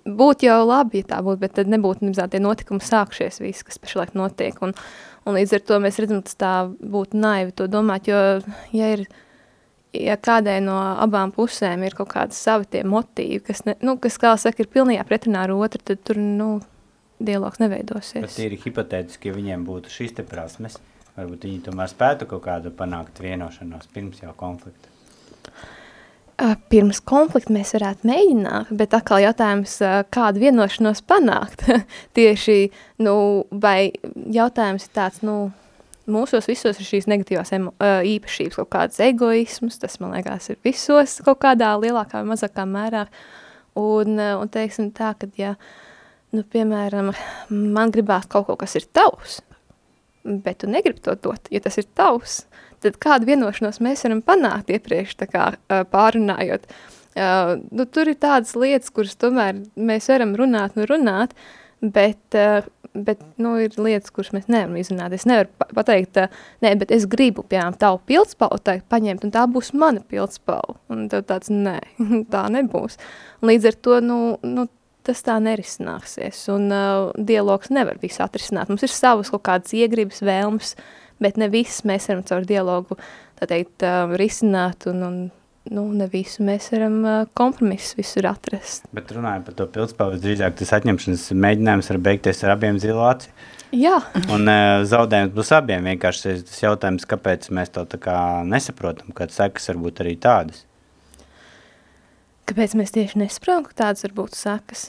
būtu jau labi, ja tā būtu, bet tad nebūtu nemazā tie notikumi sākšies viss, kas pašlaik notiek. Un, un līdz ar to mēs redzam, tas tā būtu naivi to domāt, jo, ja ir ja kādai no abām pusēm ir kaut kādi savi tie motīvi, kas, ne, nu, kas kā saka, ir pilnījā pretrunā ar otru, tad tur, nu, dialogs neveidosies. Bet ir hipotētiski, ja viņiem būtu šīs te prasmes, varbūt viņi tomēr spētu kaut kādu panākt vienošanos pirms jau konflikta. Pirms konflikta mēs varētu mēģināt, bet atkal jautājums, kādu vienošanos panākt. Tieši, nu, vai jautājums ir tāds, nu, mūsos visos ir šīs negatīvās īpašības, kaut kāds egoisms, tas, man liekas, ir visos kaut kādā lielākā vai mazākā mērā. Un, un teiksim tā, ka, ja, nu, piemēram, man gribās kaut ko, kas ir tavs, bet tu negribi to dot, ja tas ir tavs, tad kādu vienošanos mēs varam panākt iepriekš, tā kā pārunājot. Uh, nu, tur ir tādas lietas, kuras tomēr mēs varam runāt un runāt, bet uh, bet nu, ir lietas, kuras mēs nevaram izrunāt. Es nevaru pateikt, nē, bet es gribu, piemēram, tavu pildspalvu paņemt, un tā būs mana pildspalva. Un tev tāds, nē, tā nebūs. Līdz ar to, nu, nu tas tā nerisināsies, un uh, dialogs nevar visu atrisināt. Mums ir savas kaut kādas iegribas, vēlmes, bet ne visas mēs varam caur dialogu, tā teikt, uh, risināt, un, un nu, ne visu mēs varam uh, kompromisu visur atrast. Bet runājot par to pildspalvu, drīzāk tas atņemšanas mēģinājums var beigties ar abiem zilāci. Jā. Un uh, zaudējums būs abiem. Vienkārši tas jautājums, kāpēc mēs to tā kā nesaprotam, kad sekas var būt arī tādas. Kāpēc mēs tieši nesaprotam, ka tādas var būt sekas?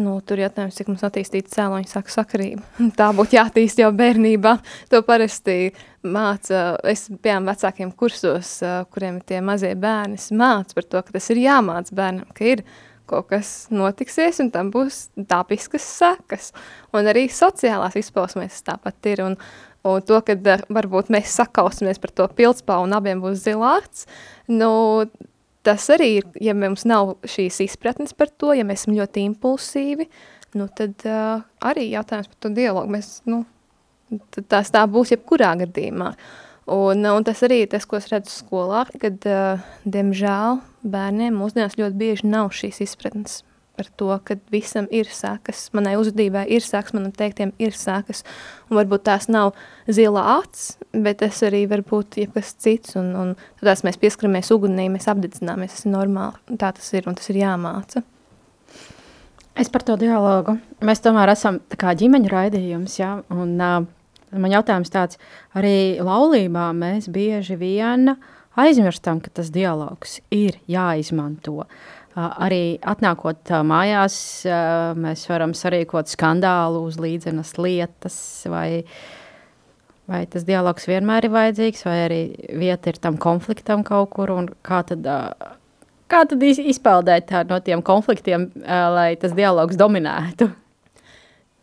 Nu, tur ir jautājums, cik mums attīstīta cēloņa saka sakarība. Tā būtu jātīst jau bērnībā. To parasti māca, es, piemēram, vecākiem kursos, kuriem ir tie mazie bērni, māca par to, ka tas ir jāmāc bērnam, ka ir kaut kas notiksies un tam būs tāpiskas sekas. Un arī sociālās izpausmēs tāpat ir. Un, un to, ka varbūt mēs sakausimies par to pildspāvu un abiem būs zilārds, nu, tas arī ir, ja mums nav šīs izpratnes par to, ja mēs esam ļoti impulsīvi, nu tad uh, arī jautājums par to dialogu, mēs, nu, tās tā būs jebkurā gadījumā. Un, un tas arī ir tas, ko es redzu skolā, kad, uh, diemžēl, bērniem mūsdienās ļoti bieži nav šīs izpratnes par to, ka visam ir sekas, manai uzvedībai ir sekas, manam teiktiem ir sekas, un varbūt tās nav zila acs, bet tas arī var būt jebkas cits, un, un tādās mēs pieskaramies ugunī, mēs apdedzināmies, tas ir normāli, tā tas ir, un tas ir jāmāca. Es par to dialogu. Mēs tomēr esam tā kā ģimeņu raidījums, ja, un uh, man jautājums tāds, arī laulībā mēs bieži vien aizmirstam, ka tas dialogs ir jāizmanto. Uh, Arī atnākot mājās, mēs varam sarīkot skandālu uz līdzenas lietas, vai, vai tas dialogs vienmēr ir vajadzīgs, vai arī vieta ir tam konfliktam kaut kur, un kā tad, kā tad izpeldēt no tiem konfliktiem, lai tas dialogs dominētu?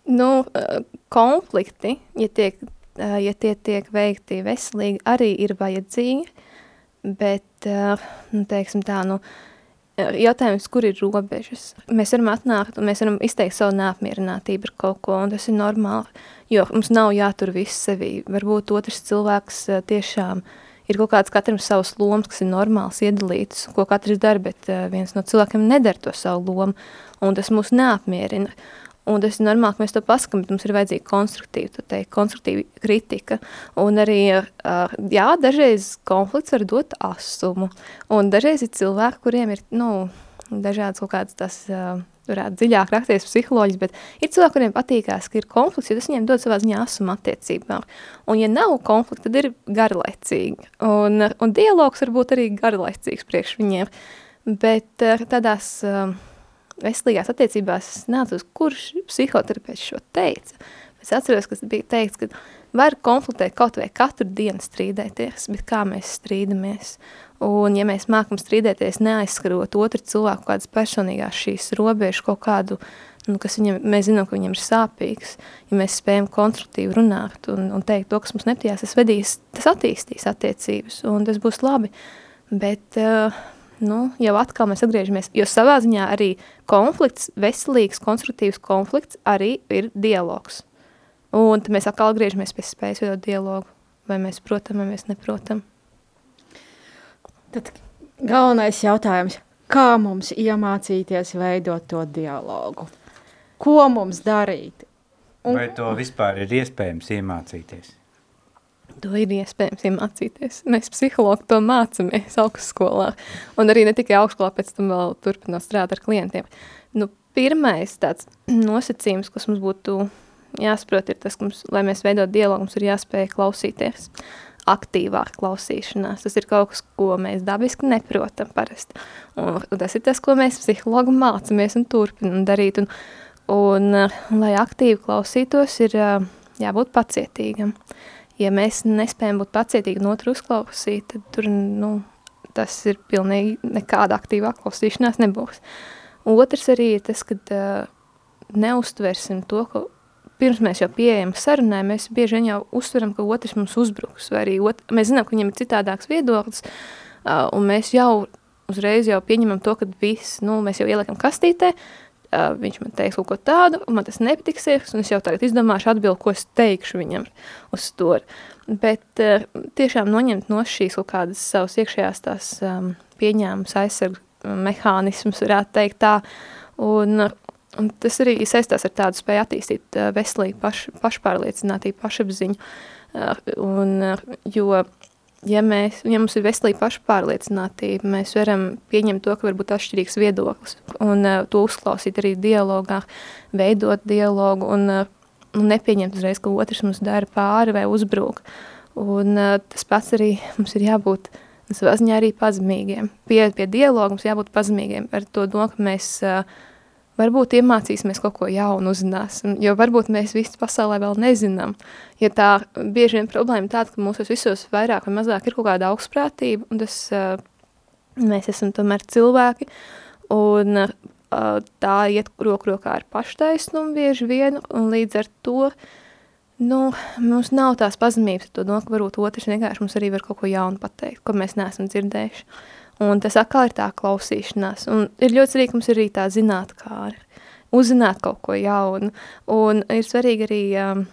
Nu, konflikti, ja, tiek, ja tie tiek veikti veselīgi, arī ir vajadzīgi, bet, nu, teiksim tā, nu, jautājums, kur ir robežas. Mēs varam atnākt un mēs varam izteikt savu neapmierinātību ar kaut ko, un tas ir normāli, jo mums nav jātur viss sevī. Varbūt otrs cilvēks eh, tiešām ir kaut kāds katram savs lomas, kas ir normāls, iedalīts, ko katrs dara, bet eh, viens no cilvēkiem nedara to savu lomu, un tas mūs neapmierina. Un tas ir normāli, ka mēs to pasakām, bet mums ir vajadzīga konstruktīva, teikt, konstruktīva kritika. Un arī, jā, dažreiz konflikts var dot asumu. Un dažreiz ir cilvēki, kuriem ir, nu, dažādas kaut kādas tas, varētu dziļāk rakties psiholoģis, bet ir cilvēki, kuriem patīkās, ka ir konflikts, jo tas viņiem dod savā ziņā asumu attiecībām. Un ja nav konflikta, tad ir garlaicīgi. Un, un dialogs var būt arī garlaicīgs priekš viņiem. Bet tādās... Uh, veselīgās attiecībās nācos, kurš psihoterapeits šo teica. Es atceros, ka bija teikts, ka var konfliktēt kaut vai katru dienu strīdēties, bet kā mēs strīdamies. Un ja mēs mākam strīdēties, neaizskarot otru cilvēku kādas personīgās šīs robežas, kaut kādu, nu, kas viņam, mēs zinām, ka viņam ir sāpīgs, ja mēs spējam konstruktīvi runāt un, un teikt to, kas mums nepatījās, tas vedīs, tas attīstīs attiecības, un tas būs labi. Bet uh, nu, jau atkal mēs atgriežamies, jo savā ziņā arī konflikts, veselīgs, konstruktīvs konflikts arī ir dialogs. Un tad mēs atkal atgriežamies pie spējas veidot dialogu, vai mēs protam, vai mēs neprotam. Tad galvenais jautājums, kā mums iemācīties veidot to dialogu? Ko mums darīt? Un... Vai to vispār ir iespējams iemācīties? To ir iespējams iemācīties. Mēs psihologi to mācāmies augstskolā. Un arī ne tikai augstskolā, pēc tam vēl turpinot strādāt ar klientiem. Nu, pirmais tāds nosacījums, kas mums būtu jāsaprot, ir tas, ka mums, lai mēs veidot dialogu, mums ir jāspēj klausīties. Aktīvāk klausīšanās. Tas ir kaut kas, ko mēs dabiski neprotam parasti. Un, tas ir tas, ko mēs psihologi mācāmies un turpinam darīt. Un, un, un lai aktīvi klausītos, ir jābūt pacietīgam. Uh, ja mēs nespējam būt pacietīgi un otru uzklausīt, tad tur, nu, tas ir pilnīgi nekāda aktīvā klausīšanās nebūs. Otrs arī ir tas, ka uh, neustversim to, ka pirms mēs jau pieejam sarunai, mēs bieži vien jau uztveram, ka otrs mums uzbruks, vai arī ot mēs zinām, ka viņam ir citādāks viedoklis, uh, un mēs jau uzreiz jau pieņemam to, ka viss, nu, mēs jau ieliekam kastītē, uh, viņš man teiks kaut ko tādu, un man tas nepatiksies, un es jau tagad izdomāšu atbildi, ko es teikšu viņam uz to. Bet uh, tiešām noņemt no šīs kaut kādas savas iekšējās tās um, pieņēmumus, aizsargu mehānismus, varētu teikt tā, un, un tas arī saistās ar tādu spēju attīstīt uh, veselīgu paš, pašpārliecinātību, pašapziņu, uh, un, uh, jo ja, mēs, ja mums ir veselīga pašpārliecinātība, mēs varam pieņemt to, ka var būt atšķirīgs viedoklis un uh, to uzklausīt arī dialogā, veidot dialogu un, uh, un nepieņemt uzreiz, ka otrs mums dara pāri vai uzbrūk. Un uh, tas pats arī mums ir jābūt savā ziņā arī pazemīgiem. Pie, pie dialoga mums jābūt pazemīgiem ar to domu, ka mēs uh, varbūt iemācīsimies kaut ko jaunu uzzināsim, jo varbūt mēs visi pasaulē vēl nezinām. Ja tā bieži vien problēma tāda, ka mūsos visos vairāk vai mazāk ir kaut kāda augstprātība, un tas uh, mēs esam tomēr cilvēki, un uh, tā iet roku rokā ar paštaisnumu bieži vien, un līdz ar to, nu, mums nav tās pazemības to, no, ka varbūt otrs vienkārši mums arī var kaut ko jaunu pateikt, ko mēs neesam dzirdējuši. Un tas atkal ir tā klausīšanās. Un ir ļoti svarīgi, ka mums ir arī tā zināt, kā ir. Uzzināt kaut ko jaunu. Un ir svarīgi arī um,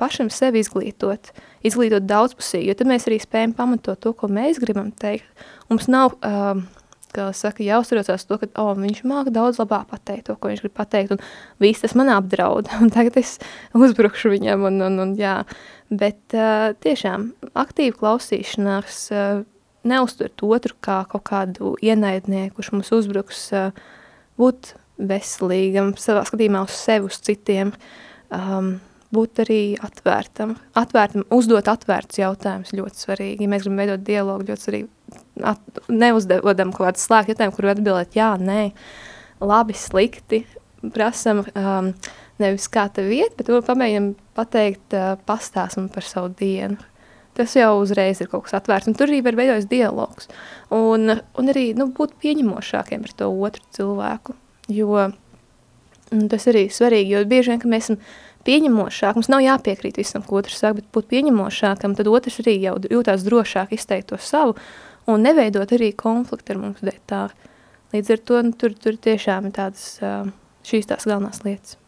pašam sevi izglītot, izglītot daudzpusīgi, jo tad mēs arī spējam pamatot to, ko mēs gribam teikt. Mums nav, um, kā saka, jāuzturocās to, ka oh, viņš māca daudz labāk pateikt to, ko viņš grib pateikt, un viss tas man apdraud, un tagad es uzbrukšu viņam, un, un, un jā. Bet uh, tiešām aktīva klausīšanās uh, neuztvert otru kā kaut kādu ienaidnieku, kurš mums uzbruks, būt veselīgam, savā skatījumā uz sevi, uz citiem, um, būt arī atvērtam. Atvērtam, uzdot atvērts jautājums ļoti svarīgi. Ja mēs gribam veidot dialogu, ļoti svarīgi at, neuzdodam kaut kādu slēgt jautājumu, kuru atbildēt jā, nē, labi, slikti, prasam um, nevis kā tev iet, bet pamēģinam pateikt uh, pastāstam par savu dienu tas jau uzreiz ir kaut kas atvērts, tur arī var veidojas dialogs. Un, un arī nu, būt pieņemošākiem par to otru cilvēku, jo tas arī svarīgi, jo bieži vien, mēs esam pieņemošāk, mums nav jāpiekrīt visam, ko otrs saka, bet būt pieņemošākam, tad otrs arī jau jūtās drošāk izteikt to savu, un neveidot arī konfliktu ar mums dēļ tā. Līdz ar to nu, tur, tur tiešām ir tādas šīs tās galvenās lietas.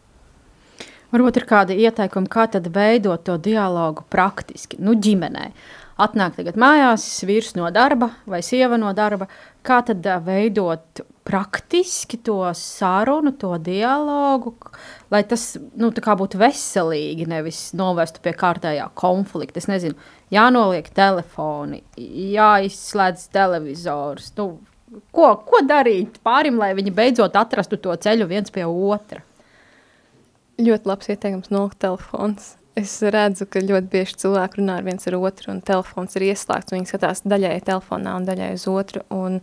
Varbūt ir kādi ieteikumi, kā tad veidot to dialogu praktiski, nu, ģimenē. Atnāk tagad mājās, vīrs no darba vai sieva no darba. Kā tad veidot praktiski to sarunu, to dialogu, lai tas nu, būtu veselīgi, nevis novestu pie kārtējā konflikta. Es nezinu, jānoliek telefoni, jāizslēdz televizors. Nu, ko, ko darīt pārim, lai viņi beidzot atrastu to ceļu viens pie otra? Ļoti labs ieteikums nolikt telefons. Es redzu, ka ļoti bieži cilvēki runā ar viens ar otru, un telefons ir ieslēgts. Viņi skatās daļai telefonā un daļai uz otru. Un,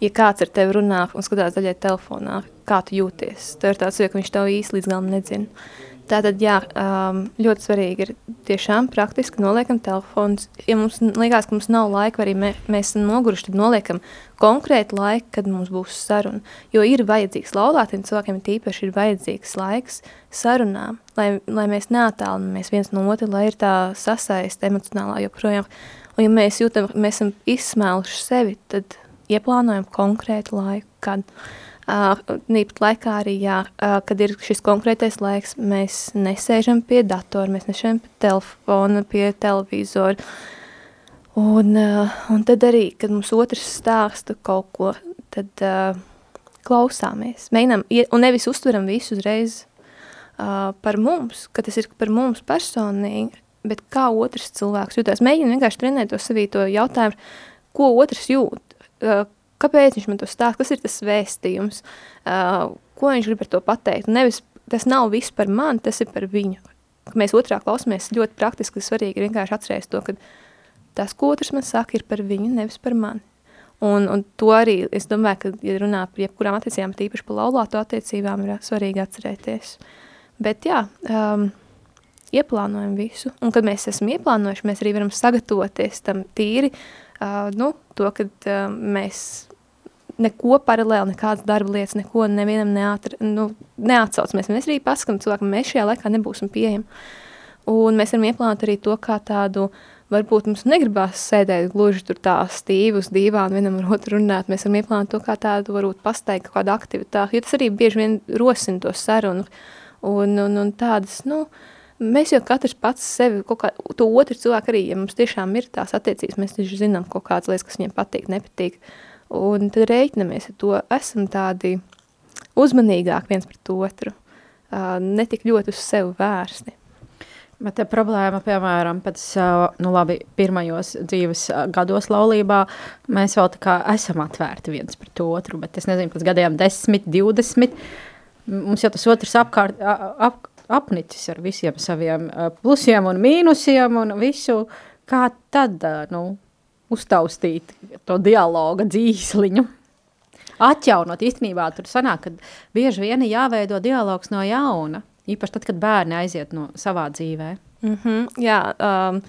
ja kāds ar tevi runā un skatās daļai telefonā, kā tu jūties, tad ir tāds, ka viņš tev īsti līdz galam nezina. Tātad, jā, um, ļoti svarīgi ir tiešām praktiski noliekam telefons. Ja mums liekas, ka mums nav laika, arī mē, mēs esam noguruši, tad noliekam konkrētu laiku, kad mums būs saruna. Jo ir vajadzīgs laulātiem cilvēkiem, tīpaši ir vajadzīgs laiks sarunām, lai, lai mēs neatālinamies viens no otra, lai ir tā sasaiste emocionālā joprojām. Un ja mēs jūtam, mēs esam izsmēluši sevi, tad ieplānojam konkrētu laiku, kad uh, Nīpat laikā arī, jā, kad ir šis konkrētais laiks, mēs nesēžam pie datora, mēs nesēžam pie telefona, pie televizora. Un, un tad arī, kad mums otrs stāsta kaut ko, tad uh, klausāmies, mēģinām, un nevis uztveram visu uzreiz uh, par mums, ka tas ir par mums personīgi, bet kā otrs cilvēks jūtās. Mēģinām vienkārši trenēt to sevī to jautājumu, ko otrs jūt, uh, kāpēc viņš man to stāsta, kas ir tas vēstījums, uh, ko viņš grib ar to pateikt. Nevis, tas nav viss par mani, tas ir par viņu. Kad mēs otrā klausamies, ļoti praktiski svarīgi ir vienkārši atcerēties to, ka tas, ko otrs man saka, ir par viņu, nevis par mani. Un, un to arī, es domāju, ka, ja runā par jebkurām attiecībām, tīpaši par laulāto attiecībām, ir svarīgi atcerēties. Bet jā, um, ieplānojam visu, un kad mēs esam ieplānojuši, mēs arī varam sagatavoties tam tīri, uh, nu, to, kad uh, mēs neko paralēli, nekādas darba lietas, neko nevienam neatr, nu, neatsaucamies. Mēs arī paskatām cilvēkam, mēs šajā laikā nebūsim pieejami. Un mēs varam ieplānot arī to kā tādu varbūt mums negribās sēdēt gluži tur tā stīvi uz dīvānu vienam ar otru runāt, mēs varam ieplānot to kā tādu varbūt pasteigt kādu aktivitāti, jo tas arī bieži vien rosina to sarunu un, un, un tādas, nu, mēs jau katrs pats sevi, kā, to otru cilvēku arī, ja mums tiešām ir tās attiecības, mēs taču zinām kaut kādas lietas, kas viņiem patīk, nepatīk, un tad reiķinamies ar to, esam tādi uzmanīgāk viens pret otru, netik ļoti uz sevi vērsti. Bet te problēma, piemēram, pēc nu, labi, pirmajos dzīves gados laulībā, mēs vēl tā kā esam atvērti viens pret otru, bet es nezinu, pēc gadiem 10, 20, mums jau tas otrs apkārt, ap, apnicis ar visiem saviem plusiem un mīnusiem un visu, kā tad, nu, uztaustīt to dialoga dzīsliņu. Atjaunot īstenībā tur sanāk, ka bieži vien jāveido dialogs no jauna. Īpaši tad, kad bērni aiziet no savā dzīvē. Mm -hmm, jā, um,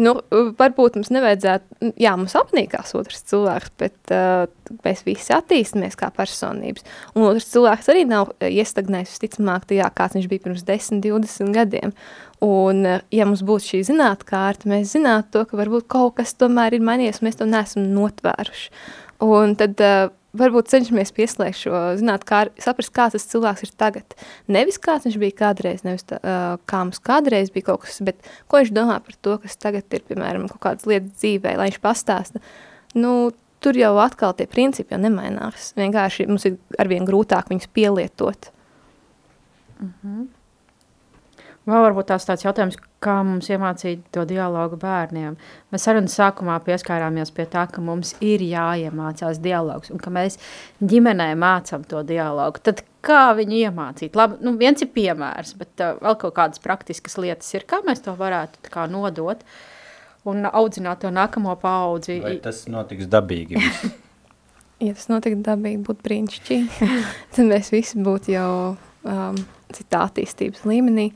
nu, varbūt mums nevajadzētu, jā, mums apnīkās otrs cilvēks, bet uh, mēs visi attīstamies kā personības. Un otrs cilvēks arī nav iestagnējis, visticamāk, tajā, kāds viņš bija pirms 10, 20 gadiem. Un, uh, ja mums būtu šī zinātkārta, mēs zinātu to, ka varbūt kaut kas tomēr ir mainījies, mēs to neesam notvēruši. Un tad uh, varbūt cenšamies pieslēgt šo, zināt, kā, saprast, kā tas cilvēks ir tagad. Nevis kāds viņš bija kādreiz, nevis tā, kā mums kādreiz bija kaut kas, bet ko viņš domā par to, kas tagad ir, piemēram, kaut kādas lietas dzīvē, lai viņš pastāsta. Nu, tur jau atkal tie principi jau nemainās. Vienkārši mums ir arvien grūtāk viņus pielietot. Mm -hmm. Vēl varbūt tās tāds jautājums, kā mums iemācīt to dialogu bērniem. Mēs sarunas sākumā pieskārāmies pie tā, ka mums ir jāiemācās dialogs un ka mēs ģimenē mācam to dialogu. Tad kā viņu iemācīt? Labi, nu viens ir piemērs, bet uh, vēl kaut kādas praktiskas lietas ir, kā mēs to varētu kā nodot un audzināt to nākamo paudzi. Vai tas notiks dabīgi? ja tas notiktu dabīgi, būtu brīnišķīgi. Tad mēs visi būtu jau um, citā attīstības līmenī.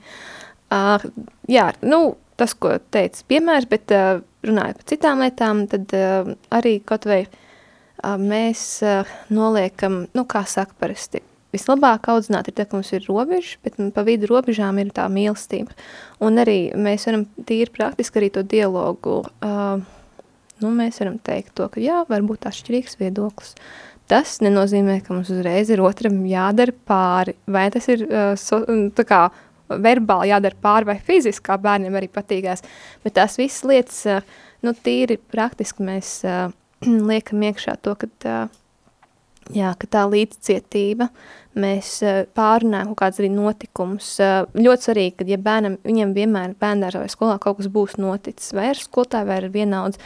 Uh, jā, nu, tas, ko teica piemērs, bet uh, runājot par citām lietām, tad uh, arī kaut vai uh, mēs uh, noliekam, nu, kā saka parasti, vislabāk audzināt ir tā, ka mums ir robeža, bet pa vidu robežām ir tā mīlestība. Un arī mēs varam tīri praktiski arī to dialogu, uh, nu, mēs varam teikt to, ka jā, varbūt atšķirīgs viedoklis. Tas nenozīmē, ka mums uzreiz ir otram jādara pāri, vai tas ir uh, so, tā kā verbāli jādara pāri vai fiziski, kā bērniem arī patīkās. Bet tās visas lietas, uh, nu, tīri praktiski mēs uh, liekam iekšā to, ka, uh, jā, ka tā līdzcietība, mēs uh, pārunājam kaut kāds arī notikums. Uh, ļoti svarīgi, ka ja bērnam, viņam vienmēr bērndārzā vai skolā kaut kas būs noticis, vai ar skolotāju, vai ar vienaudz,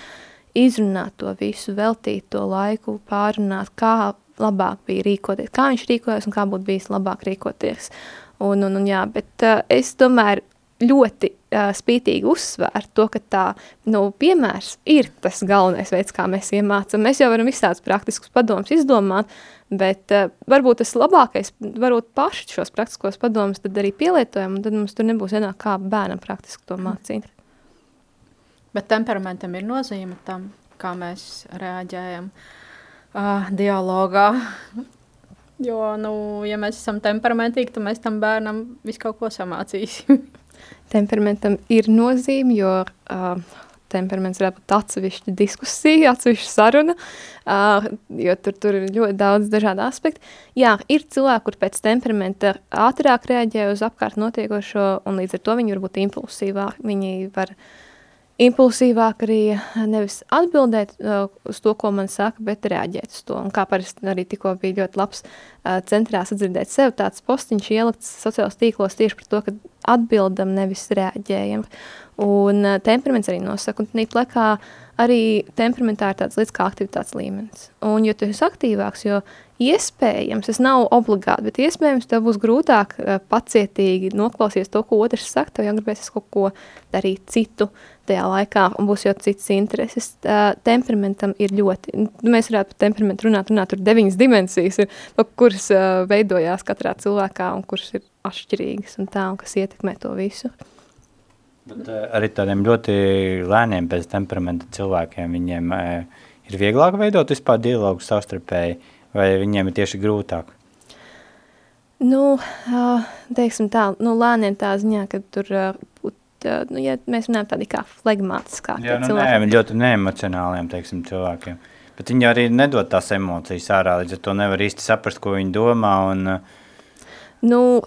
izrunāt to visu, veltīt to laiku, pārunāt, kā labāk bija rīkoties, kā viņš rīkojas un kā būtu bijis labāk rīkoties. Un, un, un jā, bet uh, es tomēr ļoti uh, spītīgi uzsvēru to, ka tā, nu, piemērs ir tas galvenais veids, kā mēs iemācam. Mēs jau varam visādus praktiskus padomus izdomāt, bet uh, varbūt tas labākais, varbūt paši šos praktiskos padomus tad arī pielietojam, un tad mums tur nebūs vienāk kā bērnam praktiski to mācīt. Bet temperamentam ir nozīme tam, kā mēs reaģējam uh, dialogā. Jo, nu, ja mēs esam temperamentīgi, tad mēs tam bērnam visu kaut ko samācīsim. Temperamentam ir nozīme, jo uh, temperaments varētu būt atsevišķa diskusija, atsevišķa saruna, uh, jo tur, tur ir ļoti daudz dažādu aspektu. Jā, ir cilvēki, kur pēc temperamenta ātrāk reaģē uz apkārt notiekošo, un līdz ar to viņi var būt impulsīvāk, viņi var uh, impulsīvāk arī nevis atbildēt uh, uz to, ko man saka, bet reaģēt uz to. Un kā parasti arī tikko bija ļoti labs uh, centrās atdzirdēt sev, tāds postiņš ielikts sociālos tīklos tieši par to, ka atbildam, nevis reaģējam. Un uh, temperaments arī nosaka, un tnīt lekā arī temperamentā ir tāds līdz kā aktivitātes līmenis. Un jo tu esi aktīvāks, jo iespējams, tas nav obligāti, bet iespējams tev būs grūtāk uh, pacietīgi noklausīties to, ko otrs saka, tev jāgribēsies kaut ko darīt citu, tajā laikā un būs jau cits intereses. Uh, temperamentam ir ļoti, nu, mēs varētu par temperamentu runāt, runāt, tur deviņas dimensijas, ir, kuras uh, veidojās katrā cilvēkā un kuras ir atšķirīgas un tā, un kas ietekmē to visu. Bet arī tādiem ļoti lēniem pēc temperamenta cilvēkiem, viņiem uh, ir vieglāk veidot vispār dialogu savstarpēji, vai viņiem ir tieši grūtāk? Nu, uh, teiksim tā, nu lēniem tā ziņā, ka tur uh, uh, nu, ja mēs runājam tādi kā flegmātiskāki Jā, nu, cilvēki. nē, ļoti neemocionāliem, teiksim, cilvēkiem. Bet viņi arī nedod tās emocijas ārā, līdz ar to nevar īsti saprast, ko viņi domā, un uh, Nu,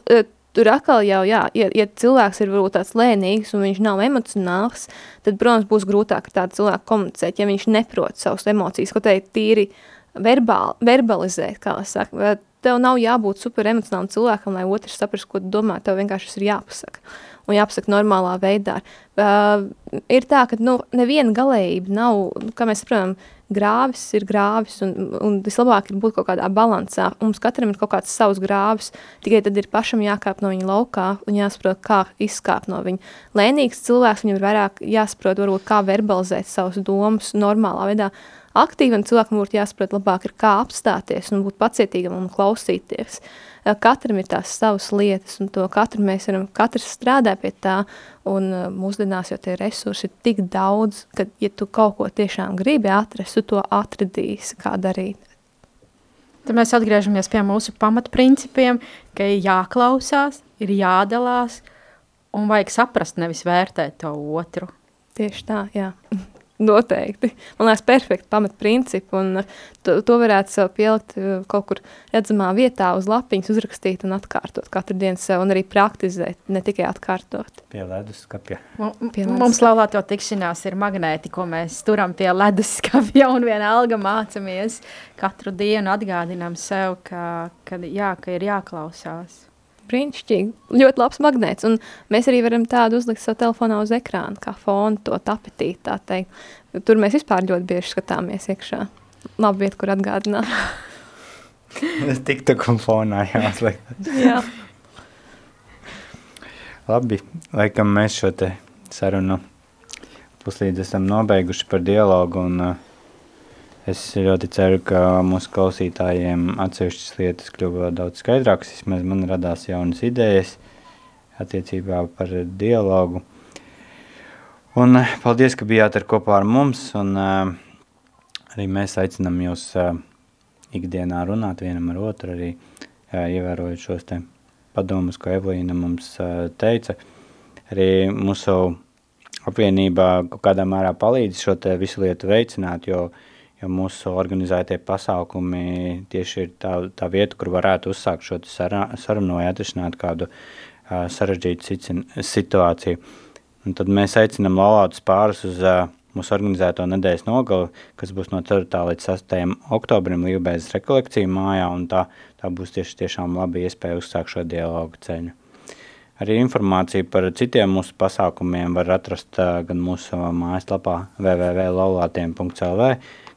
tur atkal jau, jā, ja, ja cilvēks ir varbūt tāds lēnīgs un viņš nav emocionāls, tad, protams, būs grūtāk ar tādu cilvēku komunicēt, ja viņš neprot savas emocijas, ko teikt tīri verbāli, verbalizēt, kā lai saka. Tev nav jābūt super emocionālam cilvēkam, lai otrs saprast, ko tu domā, tev vienkārši tas ir jāpasaka. Un jāpasaka normālā veidā. Uh, ir tā, ka nu, neviena galējība nav, nu, kā mēs saprotam, grāvis ir grāvis, un, un vislabāk ir būt kaut kādā balansā. Mums katram ir kaut kāds savs grāvis, tikai tad ir pašam jākāp no viņa laukā un jāsaprot, kā izkāpt no viņa. Lēnīgs cilvēks, viņam ir vairāk jāsaprot, varbūt, kā verbalizēt savus domas normālā veidā. Aktīvam cilvēkam būtu jāsaprot labāk, ir, kā apstāties un būt pacietīgam un klausīties. Katram ir tās savas lietas, un to katru mēs varam, katrs strādā pie tā, un mūsdienās jau tie resursi ir tik daudz, ka, ja tu kaut ko tiešām gribi atrast, tu to atradīsi, kā darīt. Tad mēs atgriežamies pie mūsu pamatprincipiem, ka ir jāklausās, ir jādalās un vajag saprast, nevis vērtēt to otru. Tieši tā, jā. Noteikti. Man liekas, perfekti pamatprincipi, un uh, to, to varētu sev pielikt uh, kaut kur redzamā vietā uz lapiņas, uzrakstīt un atkārtot katru dienu sev, un arī praktizēt, ne tikai atkārtot. pie leduskapja. Pie Mums laulāto tikšanās ir magnēti, ko mēs turam pie leduskapja un vienalga mācamies katru dienu atgādinām sev, ka, ka, jā, ka ir jāklausās. Brīnišķīgi. Ļoti labs magnēts. Un mēs arī varam tādu uzlikt savā telefonā uz ekrāna, kā fonu to tā teikt. Tur mēs vispār ļoti bieži skatāmies iekšā. Labi vieta, kur atgādināt. Es tiktu konfonā jāuzliek. Jā. Labi, laikam mēs šo sarunu puslīdz esam nobeiguši par dialogu un uh, es ļoti ceru, ka mūsu klausītājiem atsevišķas lietas kļuva daudz skaidrākas, vismaz man radās jaunas idejas attiecībā par dialogu. Un uh, paldies, ka bijāt ar kopā ar mums un uh, arī mēs aicinam jūs uh, ikdienā runāt vienam ar otru, arī uh, ievērojot šos te padomus, ko Evelīna mums uh, teica. Arī mūsu apvienībā kaut kādā mērā palīdz šo te visu lietu veicināt, jo, jo mūsu organizētie pasākumi tieši ir tā, tā vieta, kur varētu uzsākt šo sarunu vai atrisināt kādu uh, sarežģītu situāciju. Un tad mēs aicinām laulātus pārus uz uh, mūsu organizēto nedēļas nogali, kas būs no 4. līdz 6. oktobrim Līvbēzes rekolekcija mājā, un tā, tā būs tieši tiešām laba iespēja uzsākt šo dialogu ceļu. Arī informāciju par citiem mūsu pasākumiem var atrast uh, gan mūsu mājaslapā www.laulātiem.lv,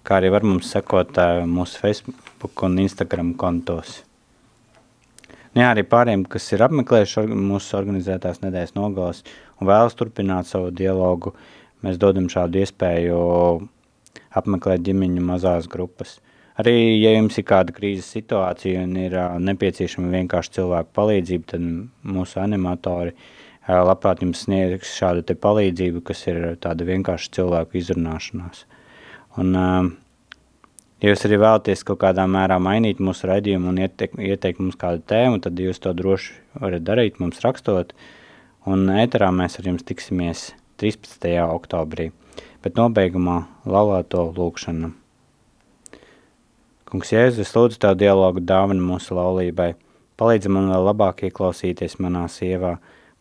kā arī var mums sekot mūsu Facebook un Instagram kontos. Nu, jā, arī pāriem, kas ir apmeklējuši orga- mūsu organizētās nedēļas nogales un vēlas turpināt savu dialogu, mēs dodam šādu iespēju apmeklēt ģimeņu mazās grupas. Arī, ja jums ir kāda krīzes situācija un ir nepieciešama vienkārši cilvēku palīdzība, tad mūsu animatori labprāt jums sniegs šādu te palīdzību, kas ir tāda vienkārši cilvēku izrunāšanās. Un, ā, ja jūs arī vēlaties kaut kādā mērā mainīt mūsu raidījumu un ieteikt, ieteikt mums kādu tēmu, tad jūs to droši varat darīt mums rakstot. Un ēterā mēs ar jums tiksimies 13. oktobrī, bet nobeigumā laulāto lūkšanu. Kungs Jēzus, lūdzu Tev dialogu dāvanu mūsu laulībai. Palīdzi man vēl labāk ieklausīties manā sievā.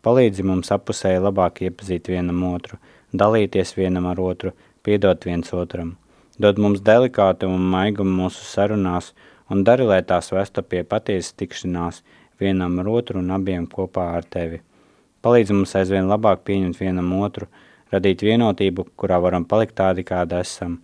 Palīdzi mums apusēji labāk iepazīt vienam otru, dalīties vienam ar otru, piedot viens otram. Dod mums delikātu un maigumu mūsu sarunās un dari, lai tās vestu pie patiesas tikšanās vienam ar otru un abiem kopā ar Tevi. Palīdzi mums aizvien labāk pieņemt vienam otru, radīt vienotību, kurā varam palikt tādi, kādi esam.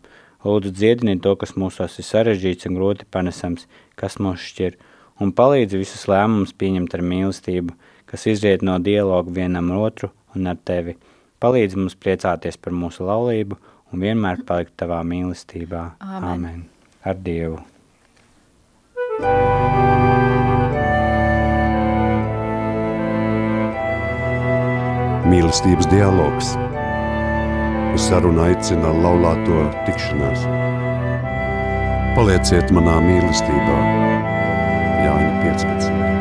Lūdzu, dziedini to, kas mūsos ir sarežģīts un grūti panesams, kas mūs šķir, un palīdzi visus lēmumus pieņemt ar mīlestību, kas izriet no dialogu vienam ar otru un ar tevi. Palīdzi mums priecāties par mūsu laulību un vienmēr palikt tavā mīlestībā. Āmen. Amen. Ar Dievu! Mīlestības dialogs. Uz sarunu aicina laulāto tikšanās. Palieciet manā mīlestībā, Jāņa 15.